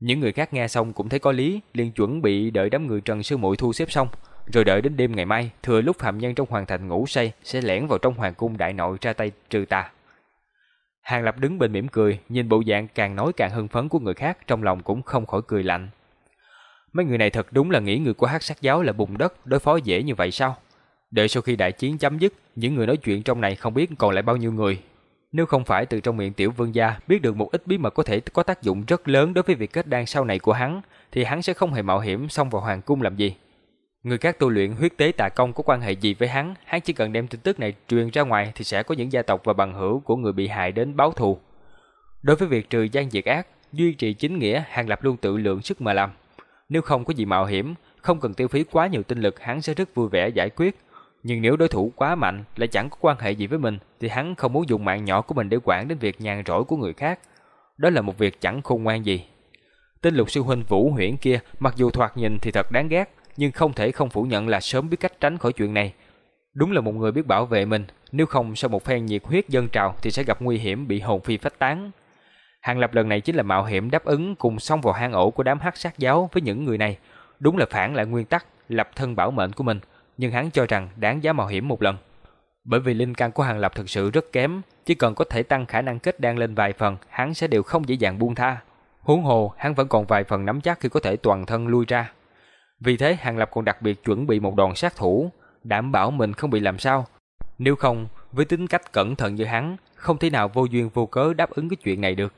Những người khác nghe xong cũng thấy có lý, liền chuẩn bị đợi đám người Trần Sư Muội thu xếp xong, rồi đợi đến đêm ngày mai, thừa lúc phạm nhân trong hoàng thành ngủ say sẽ lẻn vào trong hoàng cung đại nội ra tay trừ tà. Hàng Lập đứng bên mỉm cười, nhìn bộ dạng càng nói càng hưng phấn của người khác, trong lòng cũng không khỏi cười lạnh. Mấy người này thật đúng là nghĩ người của hắc sát giáo là bùn đất, đối phó dễ như vậy sao? Đợi sau khi đại chiến chấm dứt, những người nói chuyện trong này không biết còn lại bao nhiêu người. Nếu không phải từ trong miệng tiểu vương gia biết được một ít bí mật có thể có tác dụng rất lớn đối với việc kết đan sau này của hắn, thì hắn sẽ không hề mạo hiểm xông vào hoàng cung làm gì. Người các tu luyện huyết tế tà công có quan hệ gì với hắn, hắn chỉ cần đem tin tức này truyền ra ngoài thì sẽ có những gia tộc và bằng hữu của người bị hại đến báo thù. Đối với việc trừ gian diệt ác, duy trì chính nghĩa, Hàng Lập luôn tự lượng sức mà làm. Nếu không có gì mạo hiểm, không cần tiêu phí quá nhiều tinh lực, hắn sẽ rất vui vẻ giải quyết, nhưng nếu đối thủ quá mạnh lại chẳng có quan hệ gì với mình thì hắn không muốn dùng mạng nhỏ của mình để quản đến việc nhàn rỗi của người khác. Đó là một việc chẳng khôn ngoan gì. Tên lục sư huynh Vũ Huyễn kia mặc dù thoạt nhìn thì thật đáng ghét nhưng không thể không phủ nhận là sớm biết cách tránh khỏi chuyện này. Đúng là một người biết bảo vệ mình, nếu không sau một phen nhiệt huyết dân trào thì sẽ gặp nguy hiểm bị hồn phi phách tán. Hàng lập lần này chính là mạo hiểm đáp ứng cùng xông vào hang ổ của đám hắc sát giáo với những người này. Đúng là phản lại nguyên tắc lập thân bảo mệnh của mình nhưng hắn cho rằng đáng giá mạo hiểm một lần. Bởi vì linh căn của Hàng Lập thực sự rất kém, chỉ cần có thể tăng khả năng kết đan lên vài phần, hắn sẽ đều không dễ dàng buông tha. Huống hồ, hắn vẫn còn vài phần nắm chắc khi có thể toàn thân lui ra. Vì thế, Hàng Lập còn đặc biệt chuẩn bị một đòn sát thủ, đảm bảo mình không bị làm sao. Nếu không, Với tính cách cẩn thận như hắn, không thể nào vô duyên vô cớ đáp ứng cái chuyện này được.